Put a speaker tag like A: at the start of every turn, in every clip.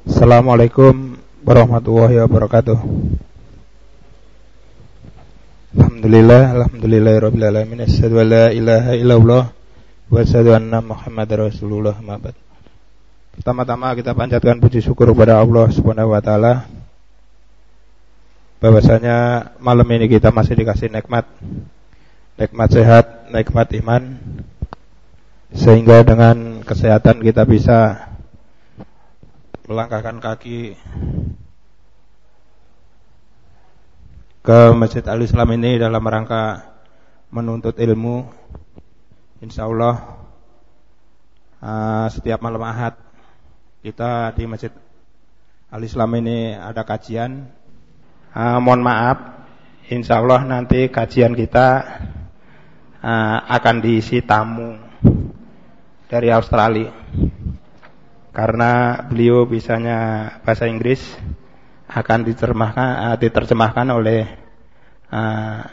A: Assalamualaikum warahmatullahi wabarakatuh. Alhamdulillah, alhamdulillahirabbil alamin. Asyhadu an la ilaha illallah wa asyhadu anna Muhammadar Rasulullah. Mabad. Pertama-tama kita panjatkan puji syukur kepada Allah Subhanahu wa taala bahwasanya malam ini kita masih dikasih nikmat nikmat sehat, nikmat iman sehingga dengan kesehatan kita bisa melangkahkan kaki ke Masjid Al Islam ini dalam rangka menuntut ilmu. Insya Allah uh, setiap malam Ahad kita di Masjid Al Islam ini ada kajian. Uh, mohon maaf, Insya Allah nanti kajian kita uh, akan diisi tamu dari Australia karena beliau bisanya bahasa Inggris akan diterjemahkan uh, diterjemahkan oleh uh,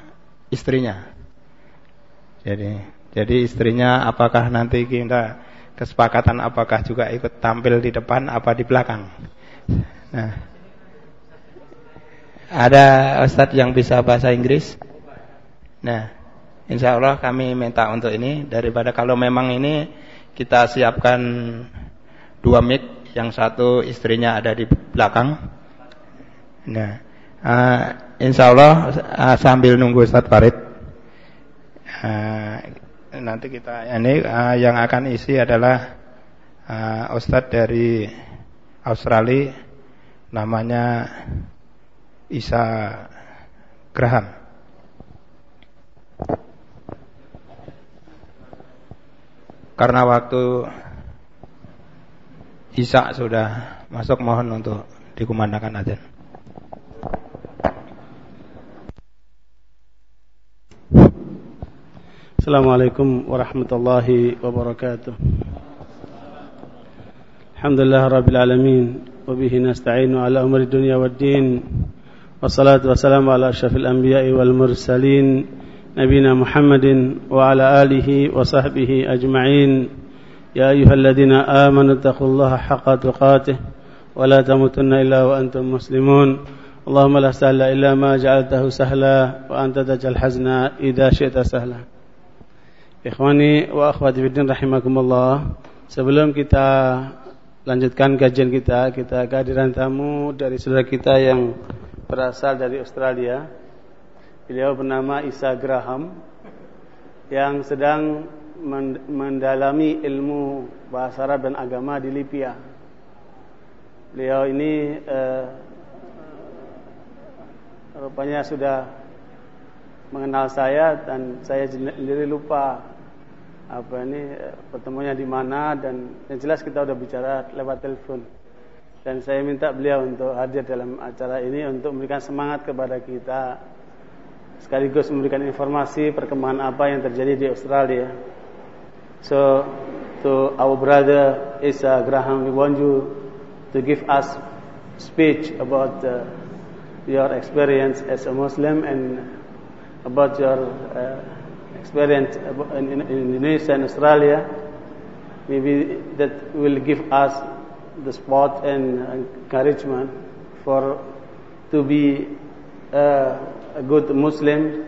A: istrinya. Jadi jadi istrinya apakah nanti kita kesepakatan apakah juga ikut tampil di depan apa di belakang. Nah, ada Ustadz yang bisa bahasa Inggris? Nah, insya Allah kami minta untuk ini daripada kalau memang ini kita siapkan dua mic, yang satu istrinya ada di belakang. Nah, uh, insya Allah uh, sambil nunggu Ustaz Farid, uh, nanti kita ini uh, yang akan isi adalah uh, Ustadz dari Australia, namanya Isa Graham. Karena waktu Isa sudah masuk mohon untuk dikumandangkan azan.
B: Assalamualaikum warahmatullahi wabarakatuh. Alhamdulillah rabbil alamin wa bihi nasta'inu ala umri dunya waddin. Wassalatu wassalamu ala asyrafil anbiya'i wal mursalin nabina Muhammadin wa ala alihi wa sahbihi ajma'in. يا أيها الذين آمنوا اتقوا الله حق تقاته ولا تموتن إلا وأنتم مسلمون اللهم لا سهل إلا ما جعلته سهلا وأنت تجعل الحزن إذا شئت سهلا Ikhwani wa akhwati fiddin rahimakumullah Sebelum kita lanjutkan kajian kita Kita kehadiran tamu dari saudara kita yang berasal dari Australia Beliau bernama Isa Graham Yang sedang mendalami ilmu bahasa Arab dan agama di Libya. Beliau ini uh, rupanya sudah mengenal saya dan saya sendiri lupa apa ini pertemuannya di mana dan yang jelas kita sudah bicara lewat telepon dan saya minta beliau untuk hadir dalam acara ini untuk memberikan semangat kepada kita sekaligus memberikan informasi perkembangan apa yang terjadi di Australia. So, to our brother Isa Graham, we want you to give us speech about uh, your experience as a Muslim and about your uh, experience in, in, in Indonesia and Australia. Maybe that will give us the support and encouragement for to be uh, a good Muslim,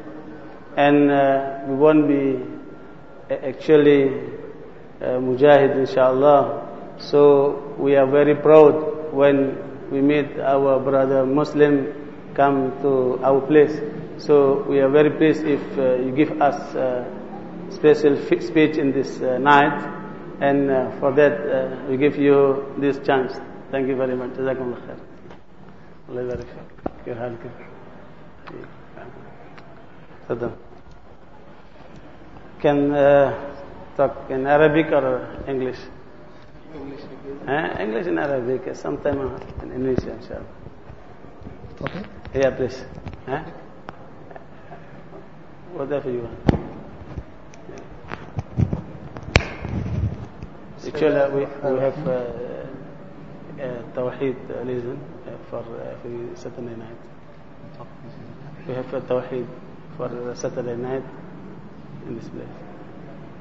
B: and uh, we won't be actually uh, mujahid inshallah so we are very proud when we meet our brother muslim come to our place so we are very pleased if uh, you give us a special speech in this uh, night and uh, for that uh, we give you this chance thank you very much jazakumullah khair Allah yabarak fik kif halkum تفضل can uh, talk in Arabic or English? English. Eh? English and Arabic, sometime in English, inshallah. Okay. Yeah, please. Eh? Whatever you want. Actually, we, we have uh, uh, Tawheed lesson uh, for uh, Saturday night. We have a Tawheed for Saturday night in this place.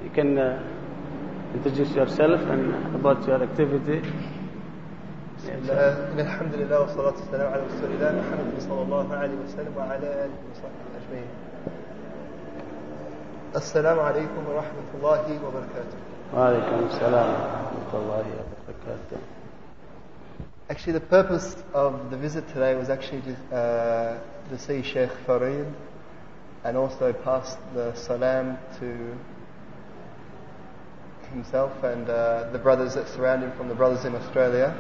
B: You can uh, introduce yourself and about your activity.
C: إن الحمد لله والصلاة والسلام على رسول الله محمد صلى الله عليه وسلم وعلى آله وصحبه أجمعين السلام عليكم ورحمة الله وبركاته
B: Waalaikumsalam warahmatullahi wabarakatuh.
C: Actually, the purpose of the visit today was actually to, uh, to see Sheikh Farid and also pass the salam to himself and uh, the brothers that surround him from the brothers in Australia.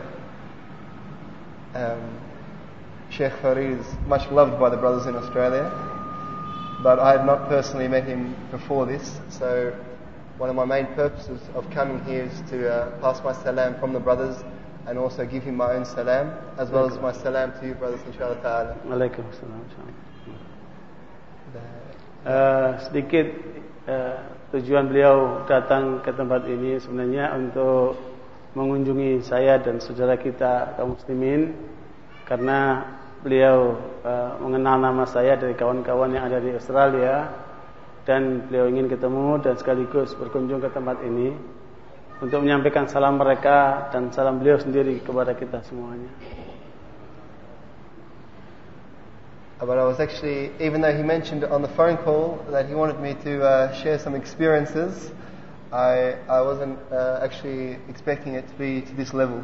C: Um, Sheikh Farid is much loved by the brothers in Australia, but I had not personally met him before this, so one of my main purposes of coming here is to uh, pass my salam from the brothers and also give him my own salam, as well as my salam to you brothers inshallah ta'ala.
B: Waalaikumsalam. Uh, sedikit uh, tujuan beliau datang ke tempat ini sebenarnya untuk mengunjungi saya dan saudara kita kaum muslimin karena beliau uh, mengenal nama saya dari kawan-kawan yang ada di Australia dan beliau ingin ketemu dan sekaligus berkunjung ke tempat ini untuk menyampaikan salam mereka dan salam beliau sendiri kepada kita semuanya.
C: But I was actually, even though he mentioned on the phone call that he wanted me to uh, share some experiences, I I wasn't uh, actually expecting it to be to this level.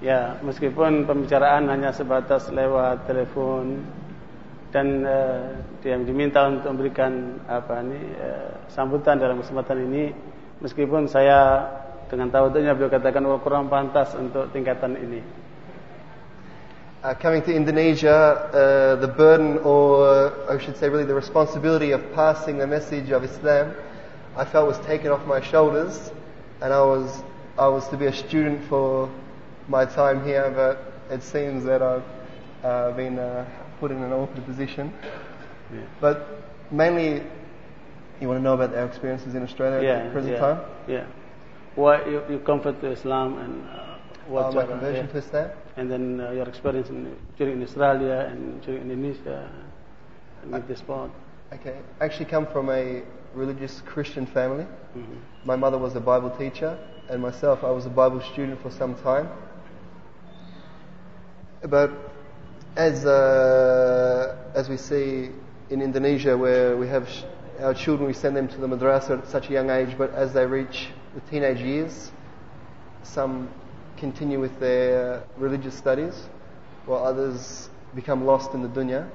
B: Ya, meskipun pembicaraan hanya sebatas lewat telepon dan uh, diminta untuk memberikan apa ini uh, sambutan dalam kesempatan ini meskipun saya dengan tawadhunya beliau katakan oh, kurang pantas untuk tingkatan ini.
C: Uh, coming to Indonesia, uh, the burden, or I should say, really the responsibility of passing the message of Islam, I felt was taken off my shoulders, and I was I was to be a student for my time here, but it seems that I've uh, been uh, put in an awkward position.
B: Yeah.
C: But mainly, you want to know about our experiences in Australia at the present
B: yeah,
C: time?
B: Yeah. Why you, you convert to Islam and uh, what
C: Uh, my conversion
B: yeah.
C: to Islam?
B: and then uh, your experience in, during Australia and during Indonesia and with the sport.
C: Okay. I actually come from a religious Christian family.
B: Mhm.
C: My mother was a Bible teacher, and myself, I was a Bible student for some time. But as uh, as we see in Indonesia, where we have sh- our children, we send them to the madrasa at such a young age, but as they reach the teenage years, some continue with their religious studies, while others become lost in the dunya.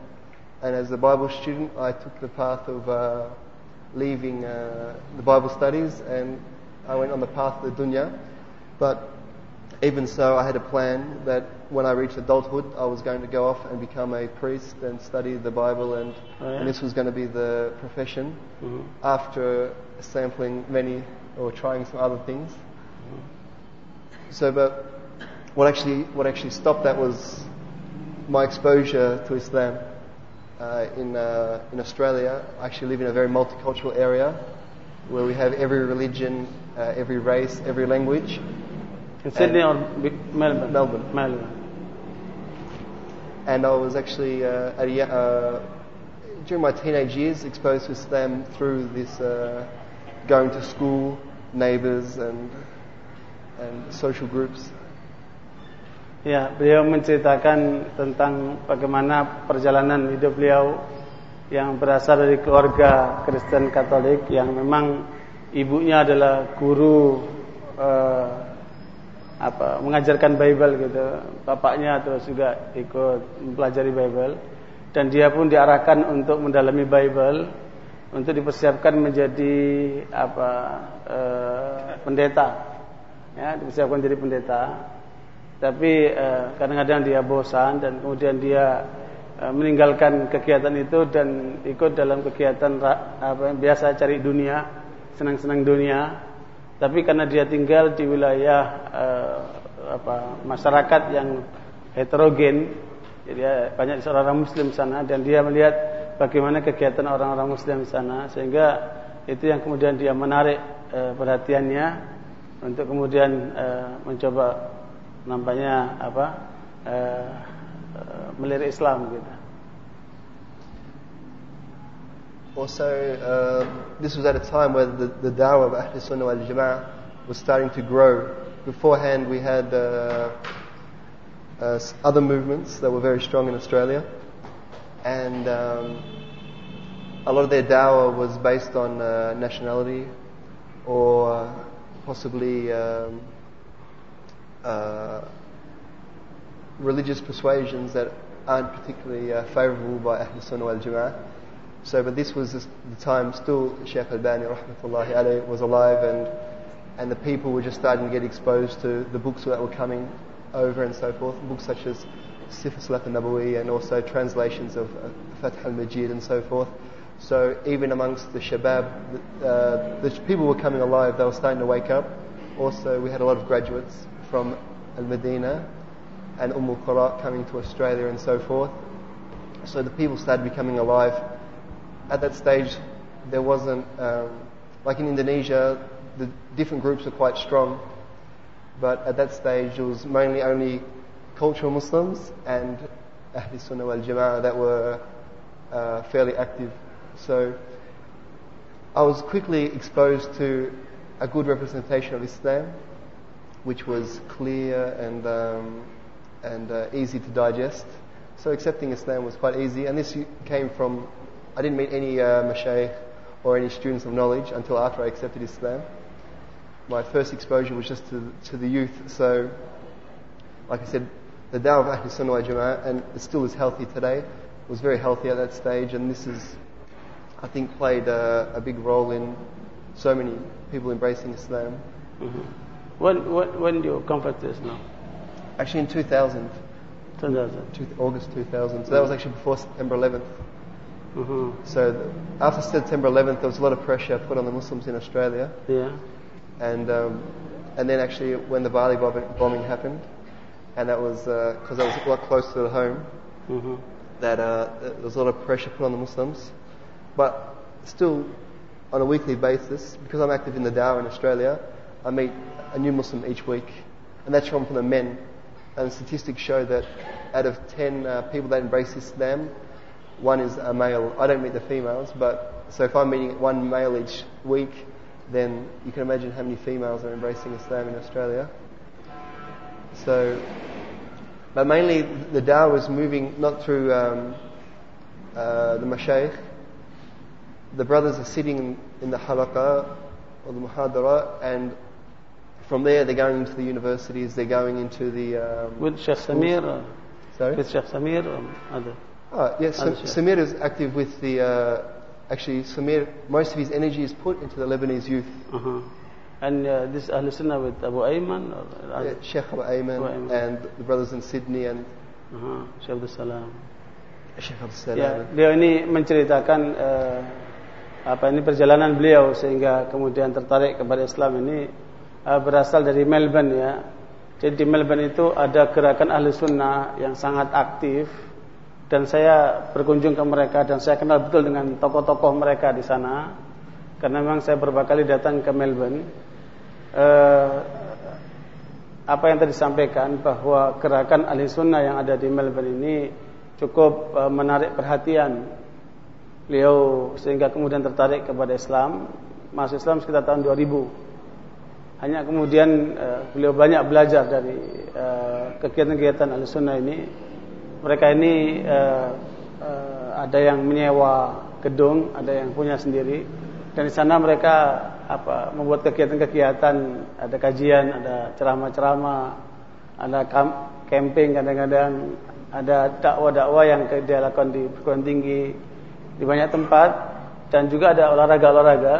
C: And as a Bible student, I took the path of uh, leaving uh, the Bible studies and I went on the path of the dunya. But even so, I had a plan that when I reached adulthood, I was going to go off and become a priest and study the Bible, and,
B: Oh, yeah?
C: and this was going to be the profession.
B: Mhm.
C: After sampling many or trying some other things. So, but what actually what actually stopped that was my exposure to Islam. Uh, in uh, in Australia, I actually live in a very multicultural area where we have every religion, uh, every race, every language.
B: In Sydney or Melbourne?
C: Melbourne.
B: Melbourne.
C: and I was actually uh, at a, uh, during my teenage years exposed to Islam through this uh, going to school, neighbours, and and social groups.
B: Ya, beliau menceritakan tentang bagaimana perjalanan hidup beliau yang berasal dari keluarga Kristen Katolik yang memang ibunya adalah guru eh, apa mengajarkan Bible gitu. Bapaknya terus juga ikut mempelajari Bible dan dia pun diarahkan untuk mendalami Bible untuk dipersiapkan menjadi apa eh, pendeta. Ya, dipersiapkan jadi pendeta tapi eh, kadang-kadang dia bosan dan kemudian dia eh, meninggalkan kegiatan itu dan ikut dalam kegiatan apa biasa cari dunia, senang-senang dunia. Tapi karena dia tinggal di wilayah eh, apa masyarakat yang heterogen, jadi ya, banyak orang muslim sana dan dia melihat bagaimana kegiatan orang-orang muslim sana sehingga itu yang kemudian dia menarik eh, perhatiannya untuk kemudian eh, mencoba nampaknya apa eh, melirik Islam gitu.
C: Also, uh, this was at a time where the, the dawah of Ahl Sunnah wal Jama'ah was starting to grow. Beforehand, we had uh, uh, other movements that were very strong in Australia, and um, a lot of their dawah was based on nationality or possibly um, uh, religious persuasions that aren't particularly uh, favourable by Ahl Sunnah wal Jama'ah. So, but this was the time still Sheikh Al-Bani rahmatullahi alayhi was alive and, and the people were just starting to get exposed to the books that were coming over and so forth, books such as Sifr Salat al-Nabawi and also translations of Fath al-Majid and so forth. So even amongst the shabab, uh, the people were coming alive, they were starting to wake up. Also, we had a lot of graduates from Al-Medina and Umm al-Qura coming to Australia and so forth. So the people started becoming alive. At that stage, there wasn't, um, like in Indonesia, the different groups were quite strong. But at that stage, it was mainly only cultural Muslims and Ahl Sunnah wal Jama'ah that were uh, fairly active. So I was quickly exposed to a good representation of Islam, which was clear and um, and uh, easy to digest. So accepting Islam was quite easy, and this came from I didn't meet any uh, mashaykh or any students of knowledge until after I accepted Islam. My first exposure was just to, to the youth. So, like I said, the dawah of Ahl Sunnah wa Jama'ah, and it still is healthy today, was very healthy at that stage, and this is I think, played a, a, big role in so many people embracing Islam.
B: Mm-hmm. When, when, when do you convert to Islam?
C: Actually, in 2000.
B: 2000.
C: Two, August 2000. So that was actually before September 11th. Mm-hmm. So the, after September 11th, there was a lot of pressure put on the Muslims in Australia.
B: Yeah.
C: And um, and then actually when the Bali bombing happened, and that was because uh, that was a lot closer to home, mm-hmm. that uh, there was a lot of pressure put on the Muslims. But still, on a weekly basis, because I'm active in the Dawah in Australia, I meet a new Muslim each week, and that's from, the men. And statistics show that out of 10 uh, people that embrace Islam, one is a male. I don't meet the females, but so if I'm meeting one male each week, then you can imagine how many females are embracing Islam in Australia. So, but mainly the Dawah was moving not through um, uh, the mashayikh, the brothers are sitting in the halaqa or the muhadara and from there they're going into the universities, they're going into the... Um,
B: with Sheikh Samir? Or,
C: Sorry?
B: With Sheikh Samir or other?
C: Oh, yes, Sam, Samir is active with the... Uh, actually, Samir, most of his energy is put into the Lebanese youth.
B: Uh-huh. And uh, this Ahl Sunnah with Abu Ayman?
C: Or, yeah, Sheikh Abu Ayman, and the brothers in Sydney and...
B: Uh-huh. Sheikh Abdul Salam.
C: Sheikh Abdul Salam.
B: Beliau ini menceritakan uh, apa ini perjalanan beliau sehingga kemudian tertarik kepada Islam ini uh, berasal dari Melbourne ya. Jadi di Melbourne itu ada gerakan ahli sunnah yang sangat aktif dan saya berkunjung ke mereka dan saya kenal betul dengan tokoh-tokoh mereka di sana karena memang saya beberapa kali datang ke Melbourne. Uh, apa yang tadi disampaikan bahwa gerakan ahli sunnah yang ada di Melbourne ini cukup uh, menarik perhatian beliau sehingga kemudian tertarik kepada Islam masuk Islam sekitar tahun 2000 hanya kemudian uh, beliau banyak belajar dari uh, kegiatan-kegiatan al-sunnah ini. Mereka ini uh, uh, ada yang menyewa gedung ada yang punya sendiri. Dan di sana mereka apa membuat kegiatan-kegiatan. Ada kajian ada ceramah-ceramah ada camping kadang-kadang. Ada dakwah-dakwah yang dia lakukan di perguruan tinggi di banyak tempat dan juga ada olahraga-olahraga.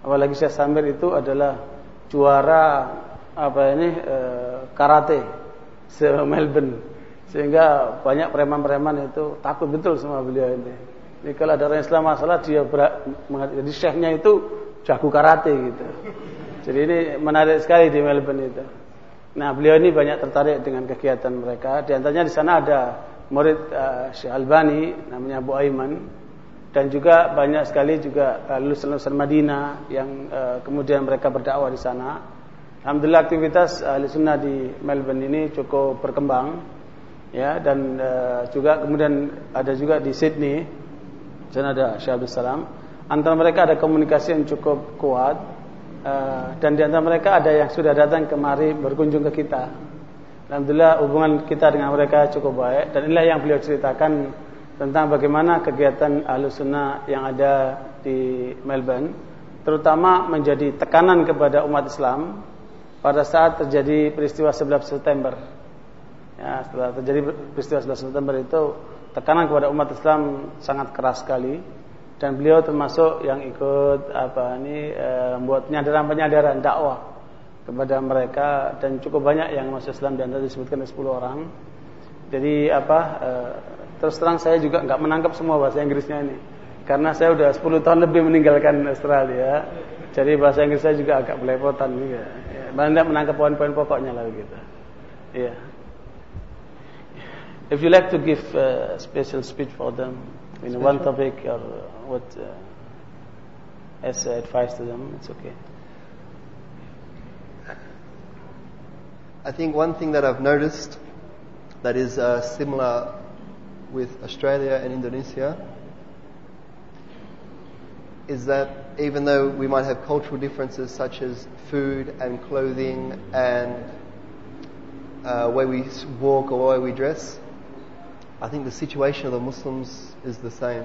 B: Apalagi Syekh Samir itu adalah juara apa ini e, karate se Melbourne sehingga banyak preman-preman itu takut betul sama beliau ini. Jadi kalau ada orang Islam masalah dia jadi syekhnya itu jago karate gitu. Jadi ini menarik sekali di Melbourne itu. Nah beliau ini banyak tertarik dengan kegiatan mereka. Di antaranya di sana ada murid uh, Syekh Albani namanya Abu Aiman dan juga banyak sekali juga uh, lulusan-lulusan Madinah yang uh, kemudian mereka berdakwah di sana. Alhamdulillah aktivitas ahli sunnah di Melbourne ini cukup berkembang ya. Dan uh, juga kemudian ada juga di Sydney sana ada Syekh Abdul Salam. Antara mereka ada komunikasi yang cukup kuat uh, dan di antara mereka ada yang sudah datang kemari berkunjung ke kita. Alhamdulillah hubungan kita dengan mereka cukup baik dan inilah yang beliau ceritakan tentang bagaimana kegiatan ahlu sunnah yang ada di Melbourne terutama menjadi tekanan kepada umat Islam pada saat terjadi peristiwa 11 September. Ya, setelah terjadi peristiwa 11 September itu tekanan kepada umat Islam sangat keras sekali. Dan beliau termasuk yang ikut apa ini e, membuat penyadaran-penyadaran dakwah kepada mereka. Dan cukup banyak yang masuk Islam dan tadi disebutkan 10 orang. Jadi apa e, terus terang saya juga nggak menangkap semua bahasa Inggrisnya ini. Karena saya udah 10 tahun lebih meninggalkan Australia. Jadi bahasa Inggris saya juga agak belepotan juga. Ya, banyak menangkap poin-poin pokoknya lah gitu. Iya. If you like to give a special speech for them in special? one topic or what uh, as advice to them, it's okay.
C: I think one thing that I've noticed that is uh, similar with Australia and Indonesia is that even though we might have cultural differences such as food and clothing and uh, we walk or way we dress, I think the situation of the Muslims is the same.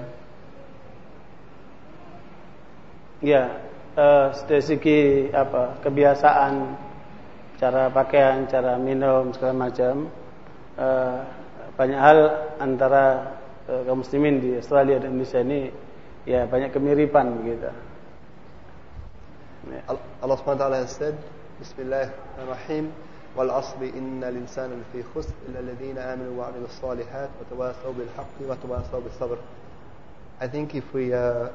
B: Ya, uh, dari segi apa kebiasaan cara pakaian, cara minum segala macam uh, banyak hal antara uh, kaum muslimin di Australia dan Indonesia ini ya banyak kemiripan begitu.
C: Allah SWT has said, Bismillahirrahmanirrahim, wal asri inna linsana fi khusr illa alladhina amanu wa amilu salihat wa tawasaw bil haqqi wa tawasaw bis sabr. I think if we uh,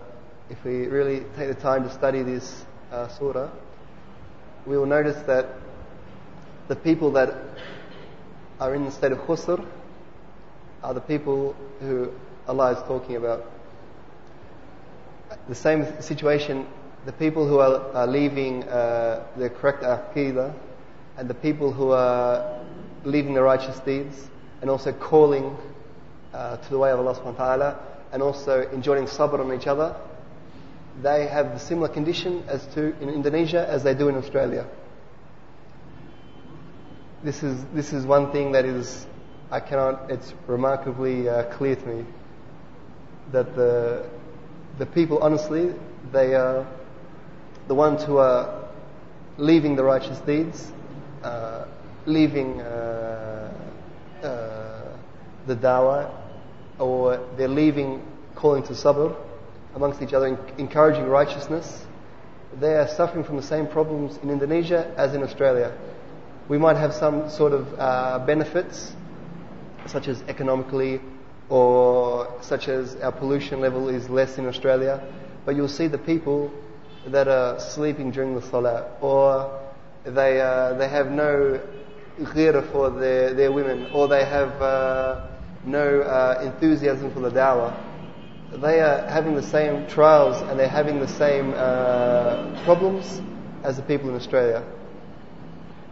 C: if we really take the time to study this uh, surah, we will notice that the people that are in the state of khusr are the people who Allah is talking about. The same situation, the people who are, are leaving uh, the correct aqidah and the people who are leaving the righteous deeds and also calling uh, to the way of Allah subhanahu wa ta'ala and also enjoying sabr on each other, they have the similar condition as to in Indonesia as they do in Australia this is this is one thing that is I cannot. It's remarkably uh, clear to me that the the people, honestly, they are the ones who are leaving the righteous deeds, uh, leaving uh, uh the dawah, or they're leaving calling to sabr amongst each other, encouraging righteousness. They are suffering from the same problems in Indonesia as in Australia we might have some sort of uh, benefits, such as economically, or such as our pollution level is less in Australia, but you'll see the people that are sleeping during the salah, or they, uh, they have no ghira for their, their women, or they have uh, no uh, enthusiasm for the dawah. They are having the same trials and they're having the same uh, problems as the people in Australia.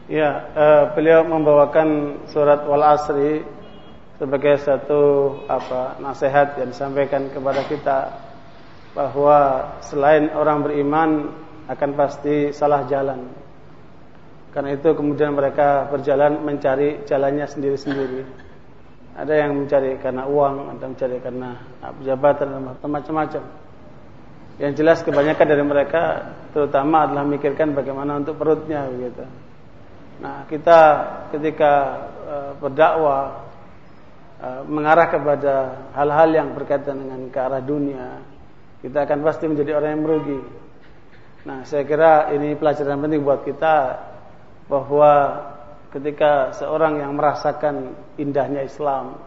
B: Ya, uh, beliau membawakan surat Wal Asri sebagai satu apa nasihat yang disampaikan kepada kita bahwa selain orang beriman akan pasti salah jalan. Karena itu kemudian mereka berjalan mencari jalannya sendiri-sendiri. Ada yang mencari karena uang, ada yang mencari karena jabatan dan macam-macam. Yang jelas kebanyakan dari mereka terutama adalah memikirkan bagaimana untuk perutnya begitu. Nah, kita ketika uh, berdakwah mengarah kepada hal-hal yang berkaitan dengan ke arah dunia, kita akan pasti menjadi orang yang merugi. Nah, saya kira ini pelajaran penting buat kita bahwa ketika seorang yang merasakan indahnya Islam,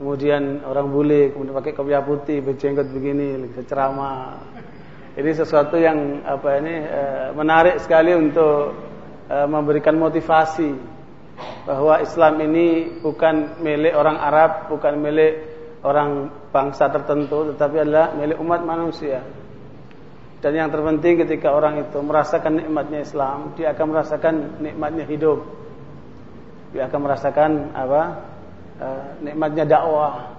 B: kemudian orang bule, kemudian pakai kopiah putih, berjenggot begini, ceramah, ini sesuatu yang apa ini uh, menarik sekali untuk Eh, memberikan motivasi bahwa Islam ini bukan milik orang Arab, bukan milik orang bangsa tertentu, tetapi adalah milik umat manusia. Dan yang terpenting ketika orang itu merasakan nikmatnya Islam, dia akan merasakan nikmatnya hidup. Dia akan merasakan apa? Uh, nikmatnya dakwah.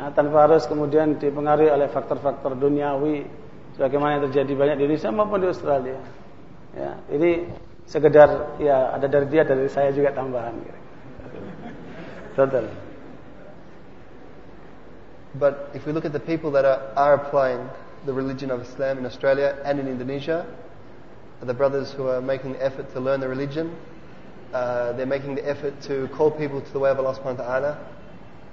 B: Nah, tanpa harus kemudian dipengaruhi oleh faktor-faktor duniawi sebagaimana yang terjadi banyak di Indonesia maupun di Australia. Ya, ini sekedar ya ada dari dia dari saya juga tambahan.
C: But if we look at the people that are, are applying the religion of Islam in Australia and in Indonesia, the brothers who are making the effort to learn the religion, uh, they're making the effort to call people to the way of Allah subhanahu wa ta'ala.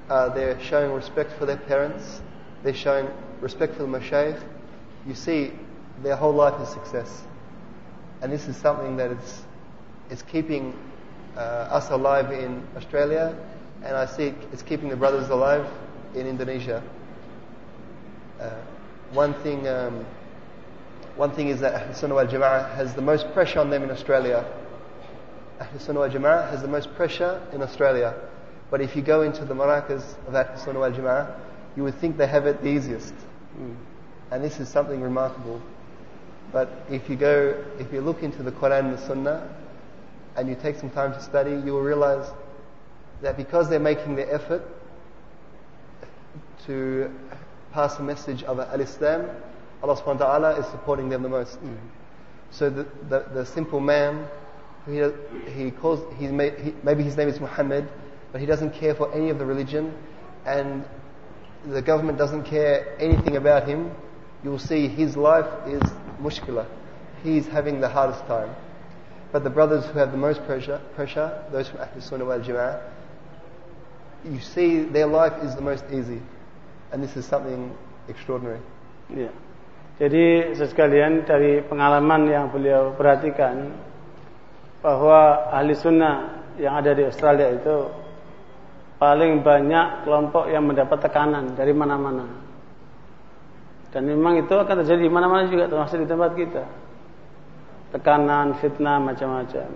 C: Uh, they're showing respect for their parents. They're showing respect for the mashayikh. You see, their whole life is success. And this is something that is, is keeping uh, us alive in Australia, and I see it's keeping the brothers alive in Indonesia. Uh, one thing, um, one thing is that Ahl Sunnah wal Jama'ah has the most pressure on them in Australia. Ahl Sunnah wal Jama'ah has the most pressure in Australia. But if you go into the marakas of Ahl Sunnah wal Jama'ah, you would think they have it the easiest. Mm. And this is something remarkable. But if you go, if you look into the Quran and the Sunnah, and you take some time to study, you will realize that because they're making the effort to pass the message of al-Islam, Allah subhanahu wa ta'ala is supporting them the most. Mm. So the, the, the, simple man, he, he calls, he, maybe his name is Muhammad, but he doesn't care for any of the religion, and the government doesn't care anything about him, you will see his life is mushkila. He's having the hardest time. But the brothers who have the most pressure, pressure those from Ahlul Sunnah wal Jama'ah, you see their life is the most easy. And this is something extraordinary.
B: Yeah. Jadi sekalian dari pengalaman yang beliau perhatikan bahwa ahli sunnah yang ada di Australia itu paling banyak kelompok yang mendapat tekanan dari mana-mana. Dan memang itu akan terjadi di mana-mana juga termasuk di tempat kita. Tekanan, fitnah, macam-macam.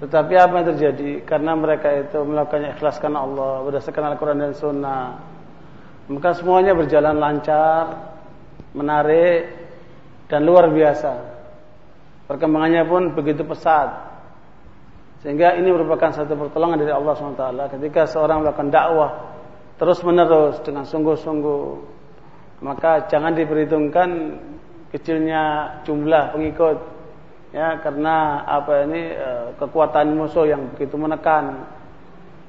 B: Tetapi apa yang terjadi? Karena mereka itu melakukannya ikhlaskan Allah berdasarkan Al-Quran dan Sunnah. Maka semuanya berjalan lancar, menarik, dan luar biasa. Perkembangannya pun begitu pesat. Sehingga ini merupakan satu pertolongan dari Allah SWT ketika seorang melakukan dakwah terus menerus dengan sungguh-sungguh maka jangan diperhitungkan kecilnya jumlah pengikut ya karena apa ini eh, kekuatan musuh yang begitu menekan.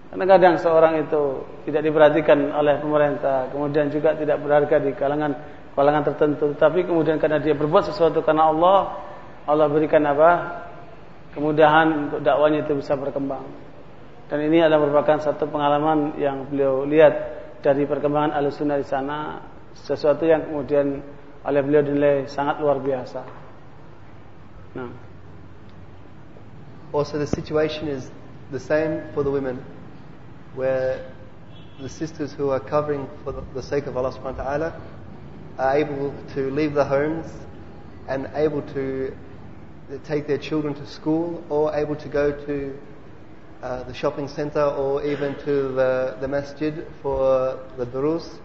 B: Karena kadang seorang itu tidak diperhatikan oleh pemerintah kemudian juga tidak berharga di kalangan kalangan tertentu. Tapi kemudian karena dia berbuat sesuatu karena Allah Allah berikan apa? Kemudahan untuk dakwanya itu bisa berkembang. Dan ini adalah merupakan satu pengalaman yang beliau lihat dari perkembangan alusunah di sana sesuatu yang kemudian oleh beliau sangat luar biasa. Nah.
C: Also the situation is the same for the women where the sisters who are covering for the sake of Allah subhanahu wa ta'ala are able to leave their homes and able to take their children to school or able to go to uh, the shopping center or even to the, the masjid for the durus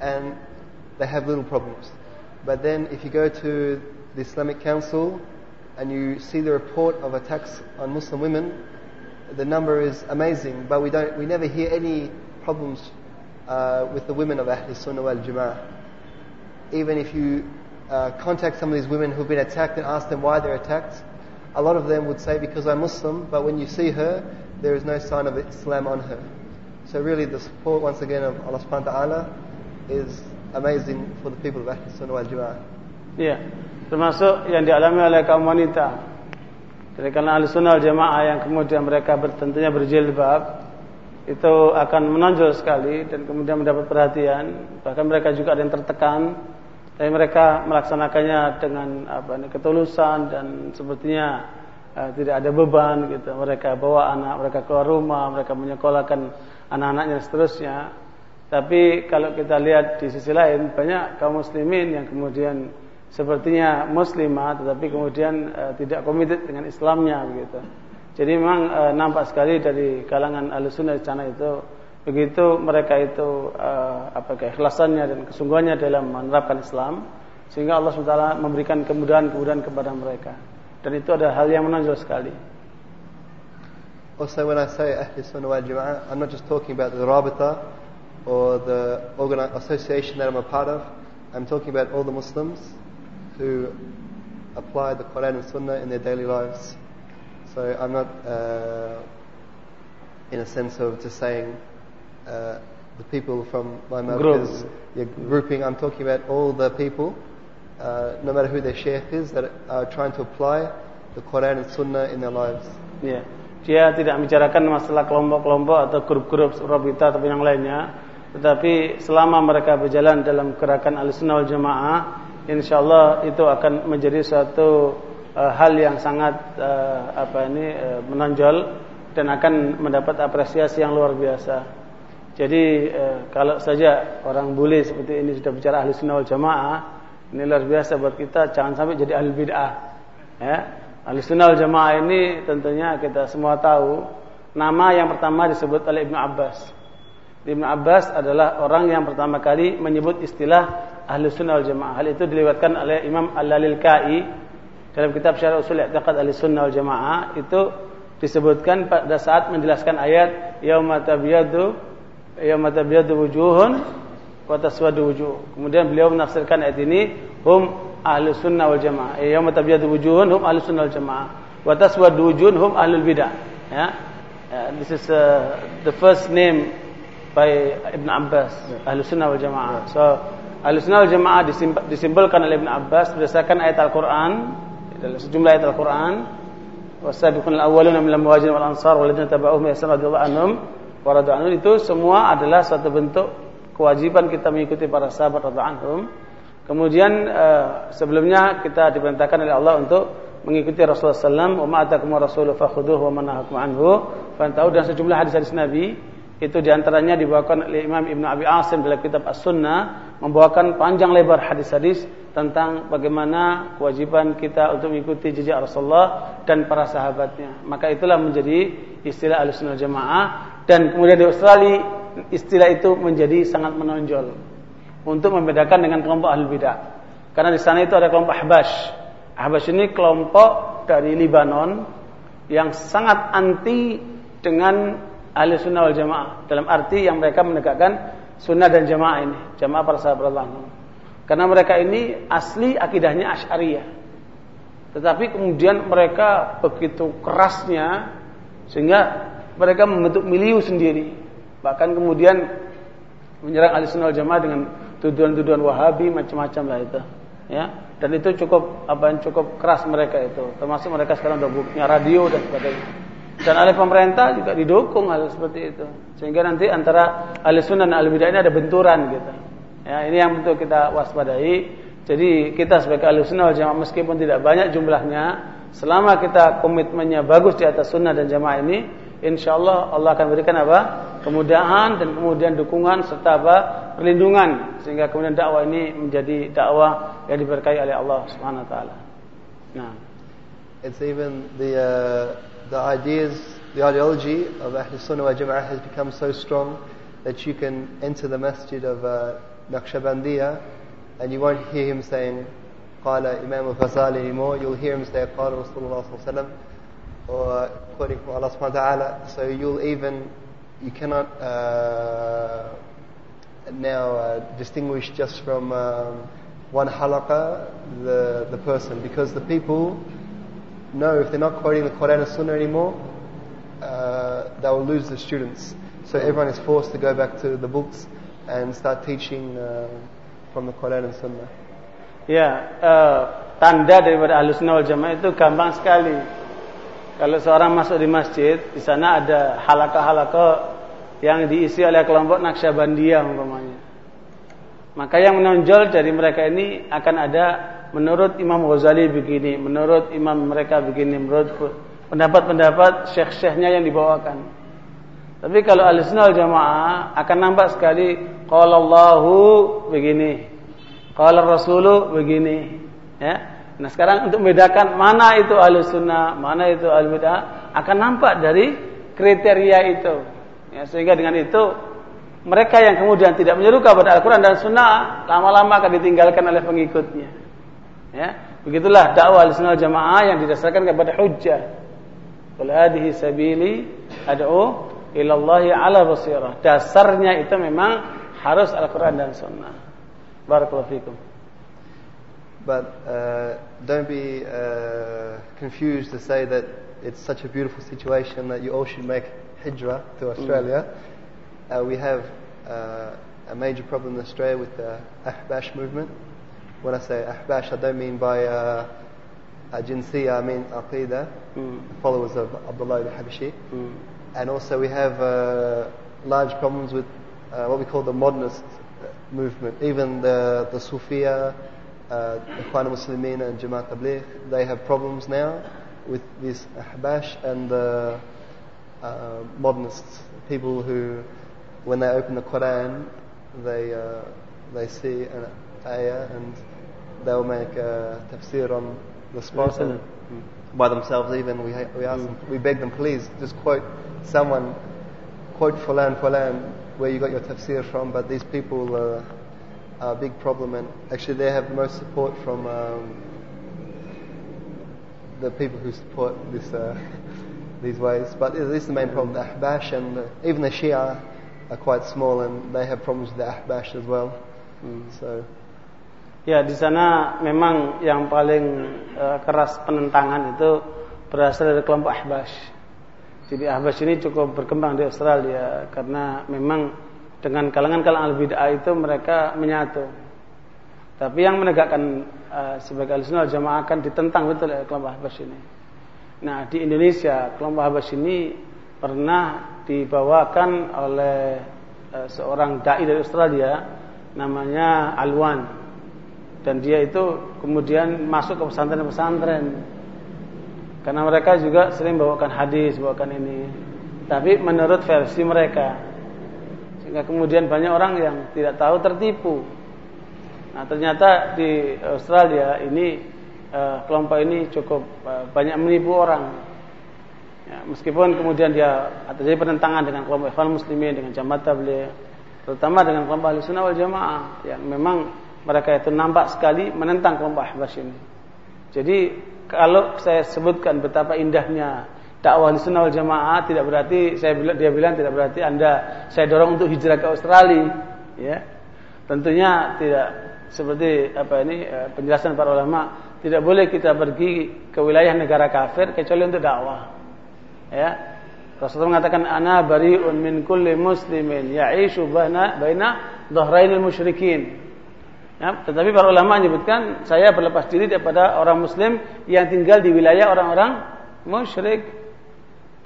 C: and they have little problems. But then if you go to the Islamic Council and you see the report of attacks on Muslim women, the number is amazing, but we don't, we never hear any problems uh, with the women of Ahl Sunnah wal Jama'ah. Even if you uh, contact some of these women who've been attacked and ask them why they're attacked, a lot of them would say because I'm Muslim, but when you see her, there is no sign of Islam on her. So really the support once again of Allah subhanahu wa ta'ala is amazing for the people of Ahl Sunnah wal Jamaah.
B: Iya, termasuk yang dialami oleh kaum wanita. Dari karena Ahli Sunnah wal yang kemudian mereka tentunya berjilbab itu akan menonjol sekali dan kemudian mendapat perhatian. Bahkan mereka juga ada yang tertekan. Tapi mereka melaksanakannya dengan apa ini ketulusan dan sepertinya uh, tidak ada beban gitu. Mereka bawa anak mereka keluar rumah, mereka menyekolahkan anak-anaknya seterusnya. Tapi kalau kita lihat di sisi lain banyak kaum muslimin yang kemudian sepertinya muslimah tetapi kemudian uh, tidak komited dengan Islamnya begitu. Jadi memang uh, nampak sekali dari kalangan Ahlussunnah di sana itu begitu mereka itu uh, apa keikhlasannya dan kesungguhannya dalam menerapkan Islam sehingga Allah SWT memberikan kemudahan-kemudahan kepada mereka. Dan itu ada hal yang menonjol sekali.
C: Also when I say Ahli Sunnah wal Jama'ah, I'm not just talking about the Rabita or the association that I'm a part of. I'm talking about all the Muslims who apply the Quran and Sunnah in their daily lives. So I'm not, uh, in a sense of just saying uh, the people from my
B: Group.
C: yeah, grouping. I'm talking about all the people, uh, no matter who their sheikh is, that are trying to apply the Quran and Sunnah in their lives.
B: Ya. Dia tidak membicarakan masalah kelompok-kelompok atau grup-grup Rabita atau yang lainnya, tetapi selama mereka berjalan dalam gerakan Ahlussunnah wal Jamaah, insyaallah itu akan menjadi suatu uh, hal yang sangat uh, apa ini uh, menonjol dan akan mendapat apresiasi yang luar biasa. Jadi uh, kalau saja orang bule seperti ini sudah bicara Ahlussunnah wal Jamaah, ini luar biasa buat kita jangan sampai jadi ahli bid'ah. Ya. Ahlussunnah wal Jamaah ini tentunya kita semua tahu nama yang pertama disebut oleh Ibnu Abbas. Ibnu Abbas adalah orang yang pertama kali menyebut istilah Ahlussunnah wal Jamaah. Hal itu diliwatkan oleh Imam Al-Lalilkai dalam kitab Syarah Usul I'tiqad Ahlussunnah wal Jamaah itu disebutkan pada saat menjelaskan ayat yauma tabyadu yauma tabyadu wujuhun wa taswadu wujuh. Kemudian beliau menafsirkan ayat ini hum ahlus sunnah wal jamaah. Eh, yauma tabyadu wujuhun hum ahlus sunnah wal jamaah. Wa taswadu wujuhun hum ahlul bidah. Ya. Uh, this is uh, the first name by Ibn Abbas, ahlus sunnah wal jamaah. So ahlus sunnah wal jamaah disimbolkan oleh Ibn Abbas berdasarkan ayat Al-Quran, sejumlah ayat Al-Quran. Wasabiqun al-awwaluna minal muhajirin wal ansar walladzina tabauhum bi ihsan radhiyallahu anhum wa radu anhum itu semua adalah suatu bentuk kewajiban kita mengikuti para sahabat radhiyallahu anhum Kemudian uh, sebelumnya kita diperintahkan oleh Allah untuk mengikuti Rasulullah SAW. Wa ma'atakum rasuluh fakhuduh wa manahakum anhu. Fantahu dan sejumlah hadis-hadis Nabi itu di antaranya dibawakan oleh Imam Ibn Abi Asim dalam kitab As-Sunnah membawakan panjang lebar hadis-hadis tentang bagaimana kewajiban kita untuk mengikuti jejak Rasulullah dan para sahabatnya. Maka itulah menjadi istilah Ahlussunnah Jamaah dan kemudian di Australia istilah itu menjadi sangat menonjol untuk membedakan dengan kelompok ahli bidah. Karena di sana itu ada kelompok Ahbash. Ahbash ini kelompok dari Libanon yang sangat anti dengan ahli sunnah wal jamaah. Dalam arti yang mereka menegakkan sunnah dan jamaah ini. Jamaah para sahabat Allah. Karena mereka ini asli akidahnya Asy'ariyah. Tetapi kemudian mereka begitu kerasnya sehingga mereka membentuk milieu sendiri. Bahkan kemudian menyerang ahli sunnah wal jamaah dengan tuduhan-tuduhan Wahabi macam-macam lah itu. Ya, dan itu cukup apa cukup keras mereka itu. Termasuk mereka sekarang udah punya radio dan sebagainya. Dan oleh pemerintah juga didukung hal seperti itu. Sehingga nanti antara ahli sunnah dan ahli bidah ini ada benturan gitu. Ya, ini yang betul kita waspadai. Jadi kita sebagai ahli sunnah wal jamaah meskipun tidak banyak jumlahnya, selama kita komitmennya bagus di atas sunnah dan jamaah ini, insya Allah Allah akan berikan apa? Kemudahan dan kemudian dukungan serta apa? Perlindungan sehingga kemudian dakwah ini menjadi dakwah yang diberkahi oleh Allah Subhanahu wa taala. Nah.
C: It's even the uh, the ideas, the ideology of Ahl Sunnah wa Jama'ah has become so strong that you can enter the masjid of uh, Naqshbandiya and you won't hear him saying Qala Imam al-Ghazali anymore. You'll hear him say Qala Rasulullah or quoting from Allah subhanahu wa ta'ala. So you'll even, you cannot uh, now uh, distinguish just from um, one halaqa the, the person because the people know if they're not quoting the Quran and Sunnah anymore, uh, they will lose the students. So everyone is forced to go back to the books and start teaching uh, from the Quran and Sunnah.
B: Ya, uh, tanda daripada ahlu sunnah jamaah itu gampang sekali. Kalau seorang masuk di masjid, di sana ada halaka-halaka yang diisi oleh kelompok Naqsyabandiyah umpamanya. Maka yang menonjol dari mereka ini akan ada menurut Imam Ghazali begini, menurut imam mereka begini, menurut pendapat-pendapat syekh-syekhnya yang dibawakan. Tapi kalau al-sunnah jamaah akan nampak sekali qala Allahu begini, qala Rasulu begini, ya. Nah, sekarang untuk membedakan mana itu al-sunnah, mana itu al-bidah akan nampak dari kriteria itu. Ya, sehingga dengan itu mereka yang kemudian tidak menyerukan pada Al-Quran dan Sunnah lama-lama akan ditinggalkan oleh pengikutnya. Ya, begitulah dakwah al-sunnah jamaah yang didasarkan kepada hujjah. Qul hadhihi sabili ad'u ila Allah ala basirah. Dasarnya itu memang harus Al-Quran dan Sunnah. Barakallahu fikum.
C: But uh, don't be uh, confused to say that it's such a beautiful situation that you all should make hijrah to Australia. Uh, we have uh, a major problem in Australia with the Ahbash movement. When I say Ahbash, I don't mean by uh, a jinsiyah, I mean Aqidah, followers of Abdullah al-Habashi. And also we have uh, large problems with uh, what we call the modernist movement. Even the, the Sufiya, uh, Ikhwan Muslimin and Jamaat Tabligh, they have problems now with this Ahbash and the uh, modernists, people who, when they open the Quran, they, uh, they see an ayah and they'll make a tafsir on the spot and by themselves even. We, we ask them, we beg them, please just quote someone, quote Fulan Fulan, where you got your tafsir from, but these people uh, are a big problem and actually they have the most support from um, the people who support this, uh, these ways. But this is the main problem. The Ahbash and uh, even the Shia are quite small and they have problems with the Ahbash as well. So,
B: Ya, di sana memang yang paling eh, keras penentangan itu berasal dari kelompok Ahbash. Jadi Ahbash ini cukup berkembang di Australia karena memang dengan kalangan-kalangan al-bid'ah itu mereka menyatu. Tapi yang menegakkan eh, sebagai al jamaah akan ditentang betul oleh kelompok Ahbash ini. Nah, di Indonesia kelompok Ahbash ini pernah dibawakan oleh eh, seorang dai dari Australia namanya Alwan dan dia itu kemudian masuk ke pesantren-pesantren karena mereka juga sering bawakan hadis, bawakan ini. Tapi menurut versi mereka, sehingga kemudian banyak orang yang tidak tahu tertipu. Nah ternyata di Australia ini uh, kelompok ini cukup uh, banyak menipu orang. Ya, meskipun kemudian dia terjadi penentangan dengan kelompok Ikhwan Muslimin, dengan jamaah tabligh, terutama dengan kelompok Ahli Sunnah wal Jamaah yang memang mereka itu nampak sekali menentang kelompok Ahbash ini. Jadi kalau saya sebutkan betapa indahnya dakwah di sunnah wal jamaah tidak berarti saya bilang dia bilang tidak berarti anda saya dorong untuk hijrah ke Australia ya. Tentunya tidak seperti apa ini eh, penjelasan para ulama tidak boleh kita pergi ke wilayah negara kafir kecuali untuk dakwah ya. Rasulullah mengatakan ana bariun min kulli muslimin ya'ishu baina baina dhahrainil musyrikin Ya, tetapi para ulama menyebutkan saya berlepas diri daripada orang muslim yang tinggal di wilayah orang-orang musyrik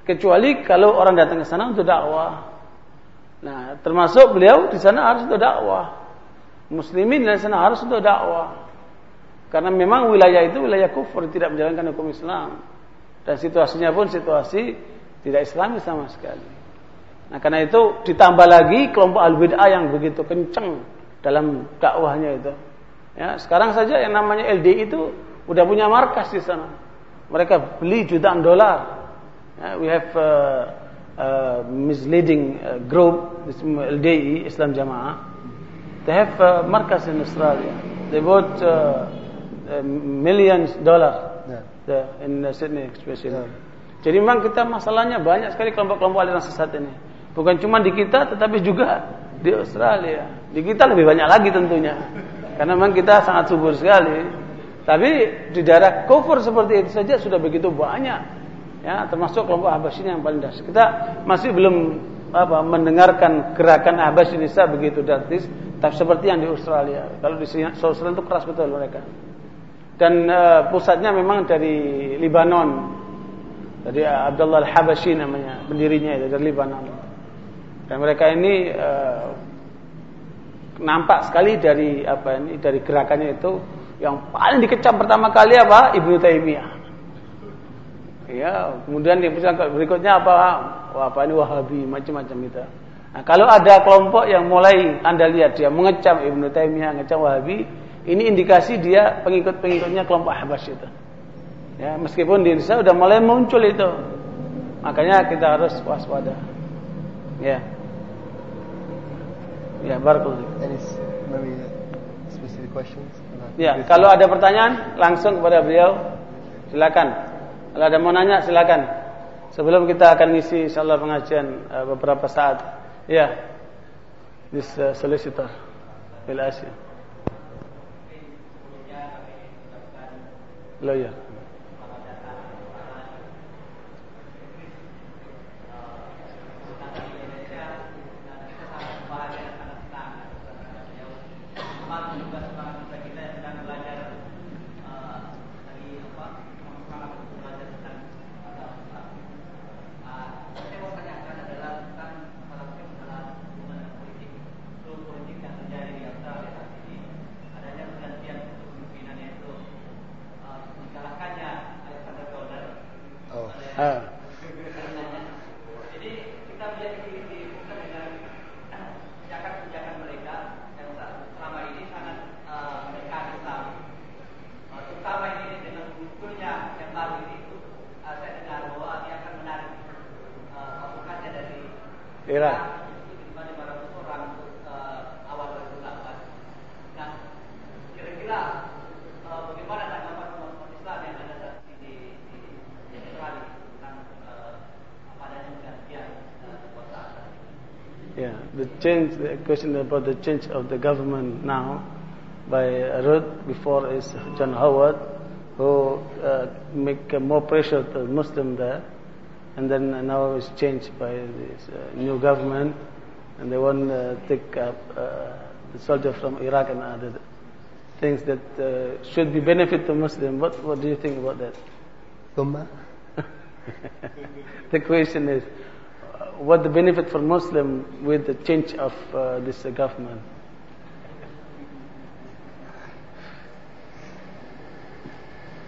B: kecuali kalau orang datang ke sana untuk dakwah. Nah, termasuk beliau di sana harus untuk dakwah. Muslimin di sana harus untuk dakwah. Karena memang wilayah itu wilayah kufur, tidak menjalankan hukum Islam. Dan situasinya pun situasi tidak islami sama sekali. Nah, karena itu ditambah lagi kelompok al-bid'ah yang begitu kencang dalam dakwahnya itu. Ya, sekarang saja yang namanya LDI itu udah punya markas di sana. Mereka beli jutaan dolar. Ya, we have a, a misleading uh, group, LDI Islam Jamaah. They have a markas in Australia. They bought uh, millions dollar yeah. in Sydney especially. Yeah. Jadi memang kita masalahnya banyak sekali kelompok-kelompok aliran sesat ini. Bukan cuma di kita, tetapi juga di Australia. Di kita lebih banyak lagi tentunya. Karena memang kita sangat subur sekali. Tapi di daerah kufur seperti itu saja sudah begitu banyak. Ya, termasuk kelompok Abbas ini yang paling dahsyat. Kita masih belum apa mendengarkan gerakan Abbas begitu drastis, tapi seperti yang di Australia. Kalau di Australia itu keras betul mereka. Dan uh, pusatnya memang dari Libanon. Dari Abdullah Al-Habashi namanya, pendirinya itu dari Libanon. Dan mereka ini uh, nampak sekali dari apa ini dari gerakannya itu yang paling dikecam pertama kali apa Ibnu Taimiyah. Ya, kemudian yang berikutnya apa? Wah, apa ini Wahabi macam-macam itu. Nah, kalau ada kelompok yang mulai Anda lihat dia mengecam Ibnu Taimiyah, mengecam Wahabi, ini indikasi dia pengikut-pengikutnya kelompok Ahbas itu. Ya, meskipun di Indonesia sudah mulai muncul itu. Makanya kita harus waspada. Ya. Ya, barakallahu.
C: Any maybe specific questions?
B: Ya, kalau ada pertanyaan langsung kepada beliau. Silakan. Kalau ada mau nanya silakan. Sebelum kita akan ngisi insyaallah pengajian uh, beberapa saat. Ya. This uh, solicitor ask you. Lawyer. Question about the change of the government now by Rudd before is John Howard, who uh, make uh, more pressure to Muslim there, and then now it's changed by this uh, new government, and they want to take up uh, the soldier from Iraq and other things that uh, should be benefit to Muslim. What what do you think about that?
C: ثم
B: the question is, uh, what the benefit for Muslim with the change of uh, this uh, government?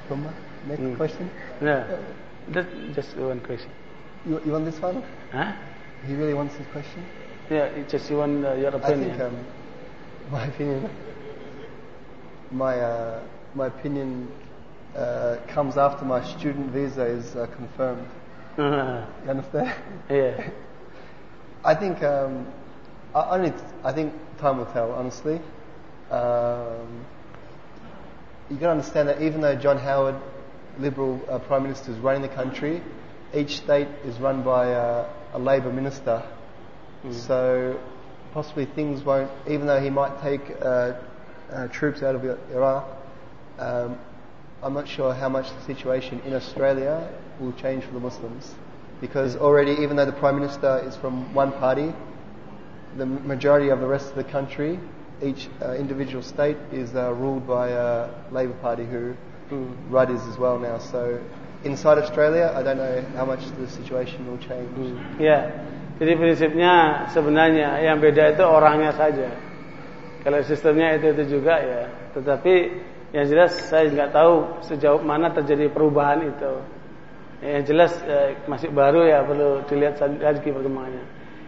C: ثم next
B: Mm.
C: question.
B: Yeah, just one question.
C: You, you want this one?
B: Huh?
C: He really wants this question.
B: Yeah, it's just you want uh, your
C: I
B: opinion.
C: think um, my opinion, my uh, my opinion uh, comes after my student visa is uh, confirmed. You understand?
B: yeah.
C: I think um, I, only I think time will tell. Honestly, um, you got to understand that even though John Howard, Liberal uh, Prime Minister, is running the country, each state is run by uh, a Labor minister. So possibly things won't. Even though he might take uh, uh, troops out of Iraq, um, I'm not sure how much the situation in Australia will change for the Muslims. Because already, even though the Prime Minister is from one party, the majority of the rest of the country, each uh, individual state is uh, ruled by a Labor Party who Rudd is as well now. So inside Australia, I don't know how much the situation will change.
B: Ya, jadi prinsipnya sebenarnya yang beda itu orangnya saja. Kalau sistemnya itu itu juga ya. Tetapi yang jelas saya nggak tahu sejauh mana terjadi perubahan itu. Yang jelas eh, masih baru ya perlu dilihat lagi perkembangannya.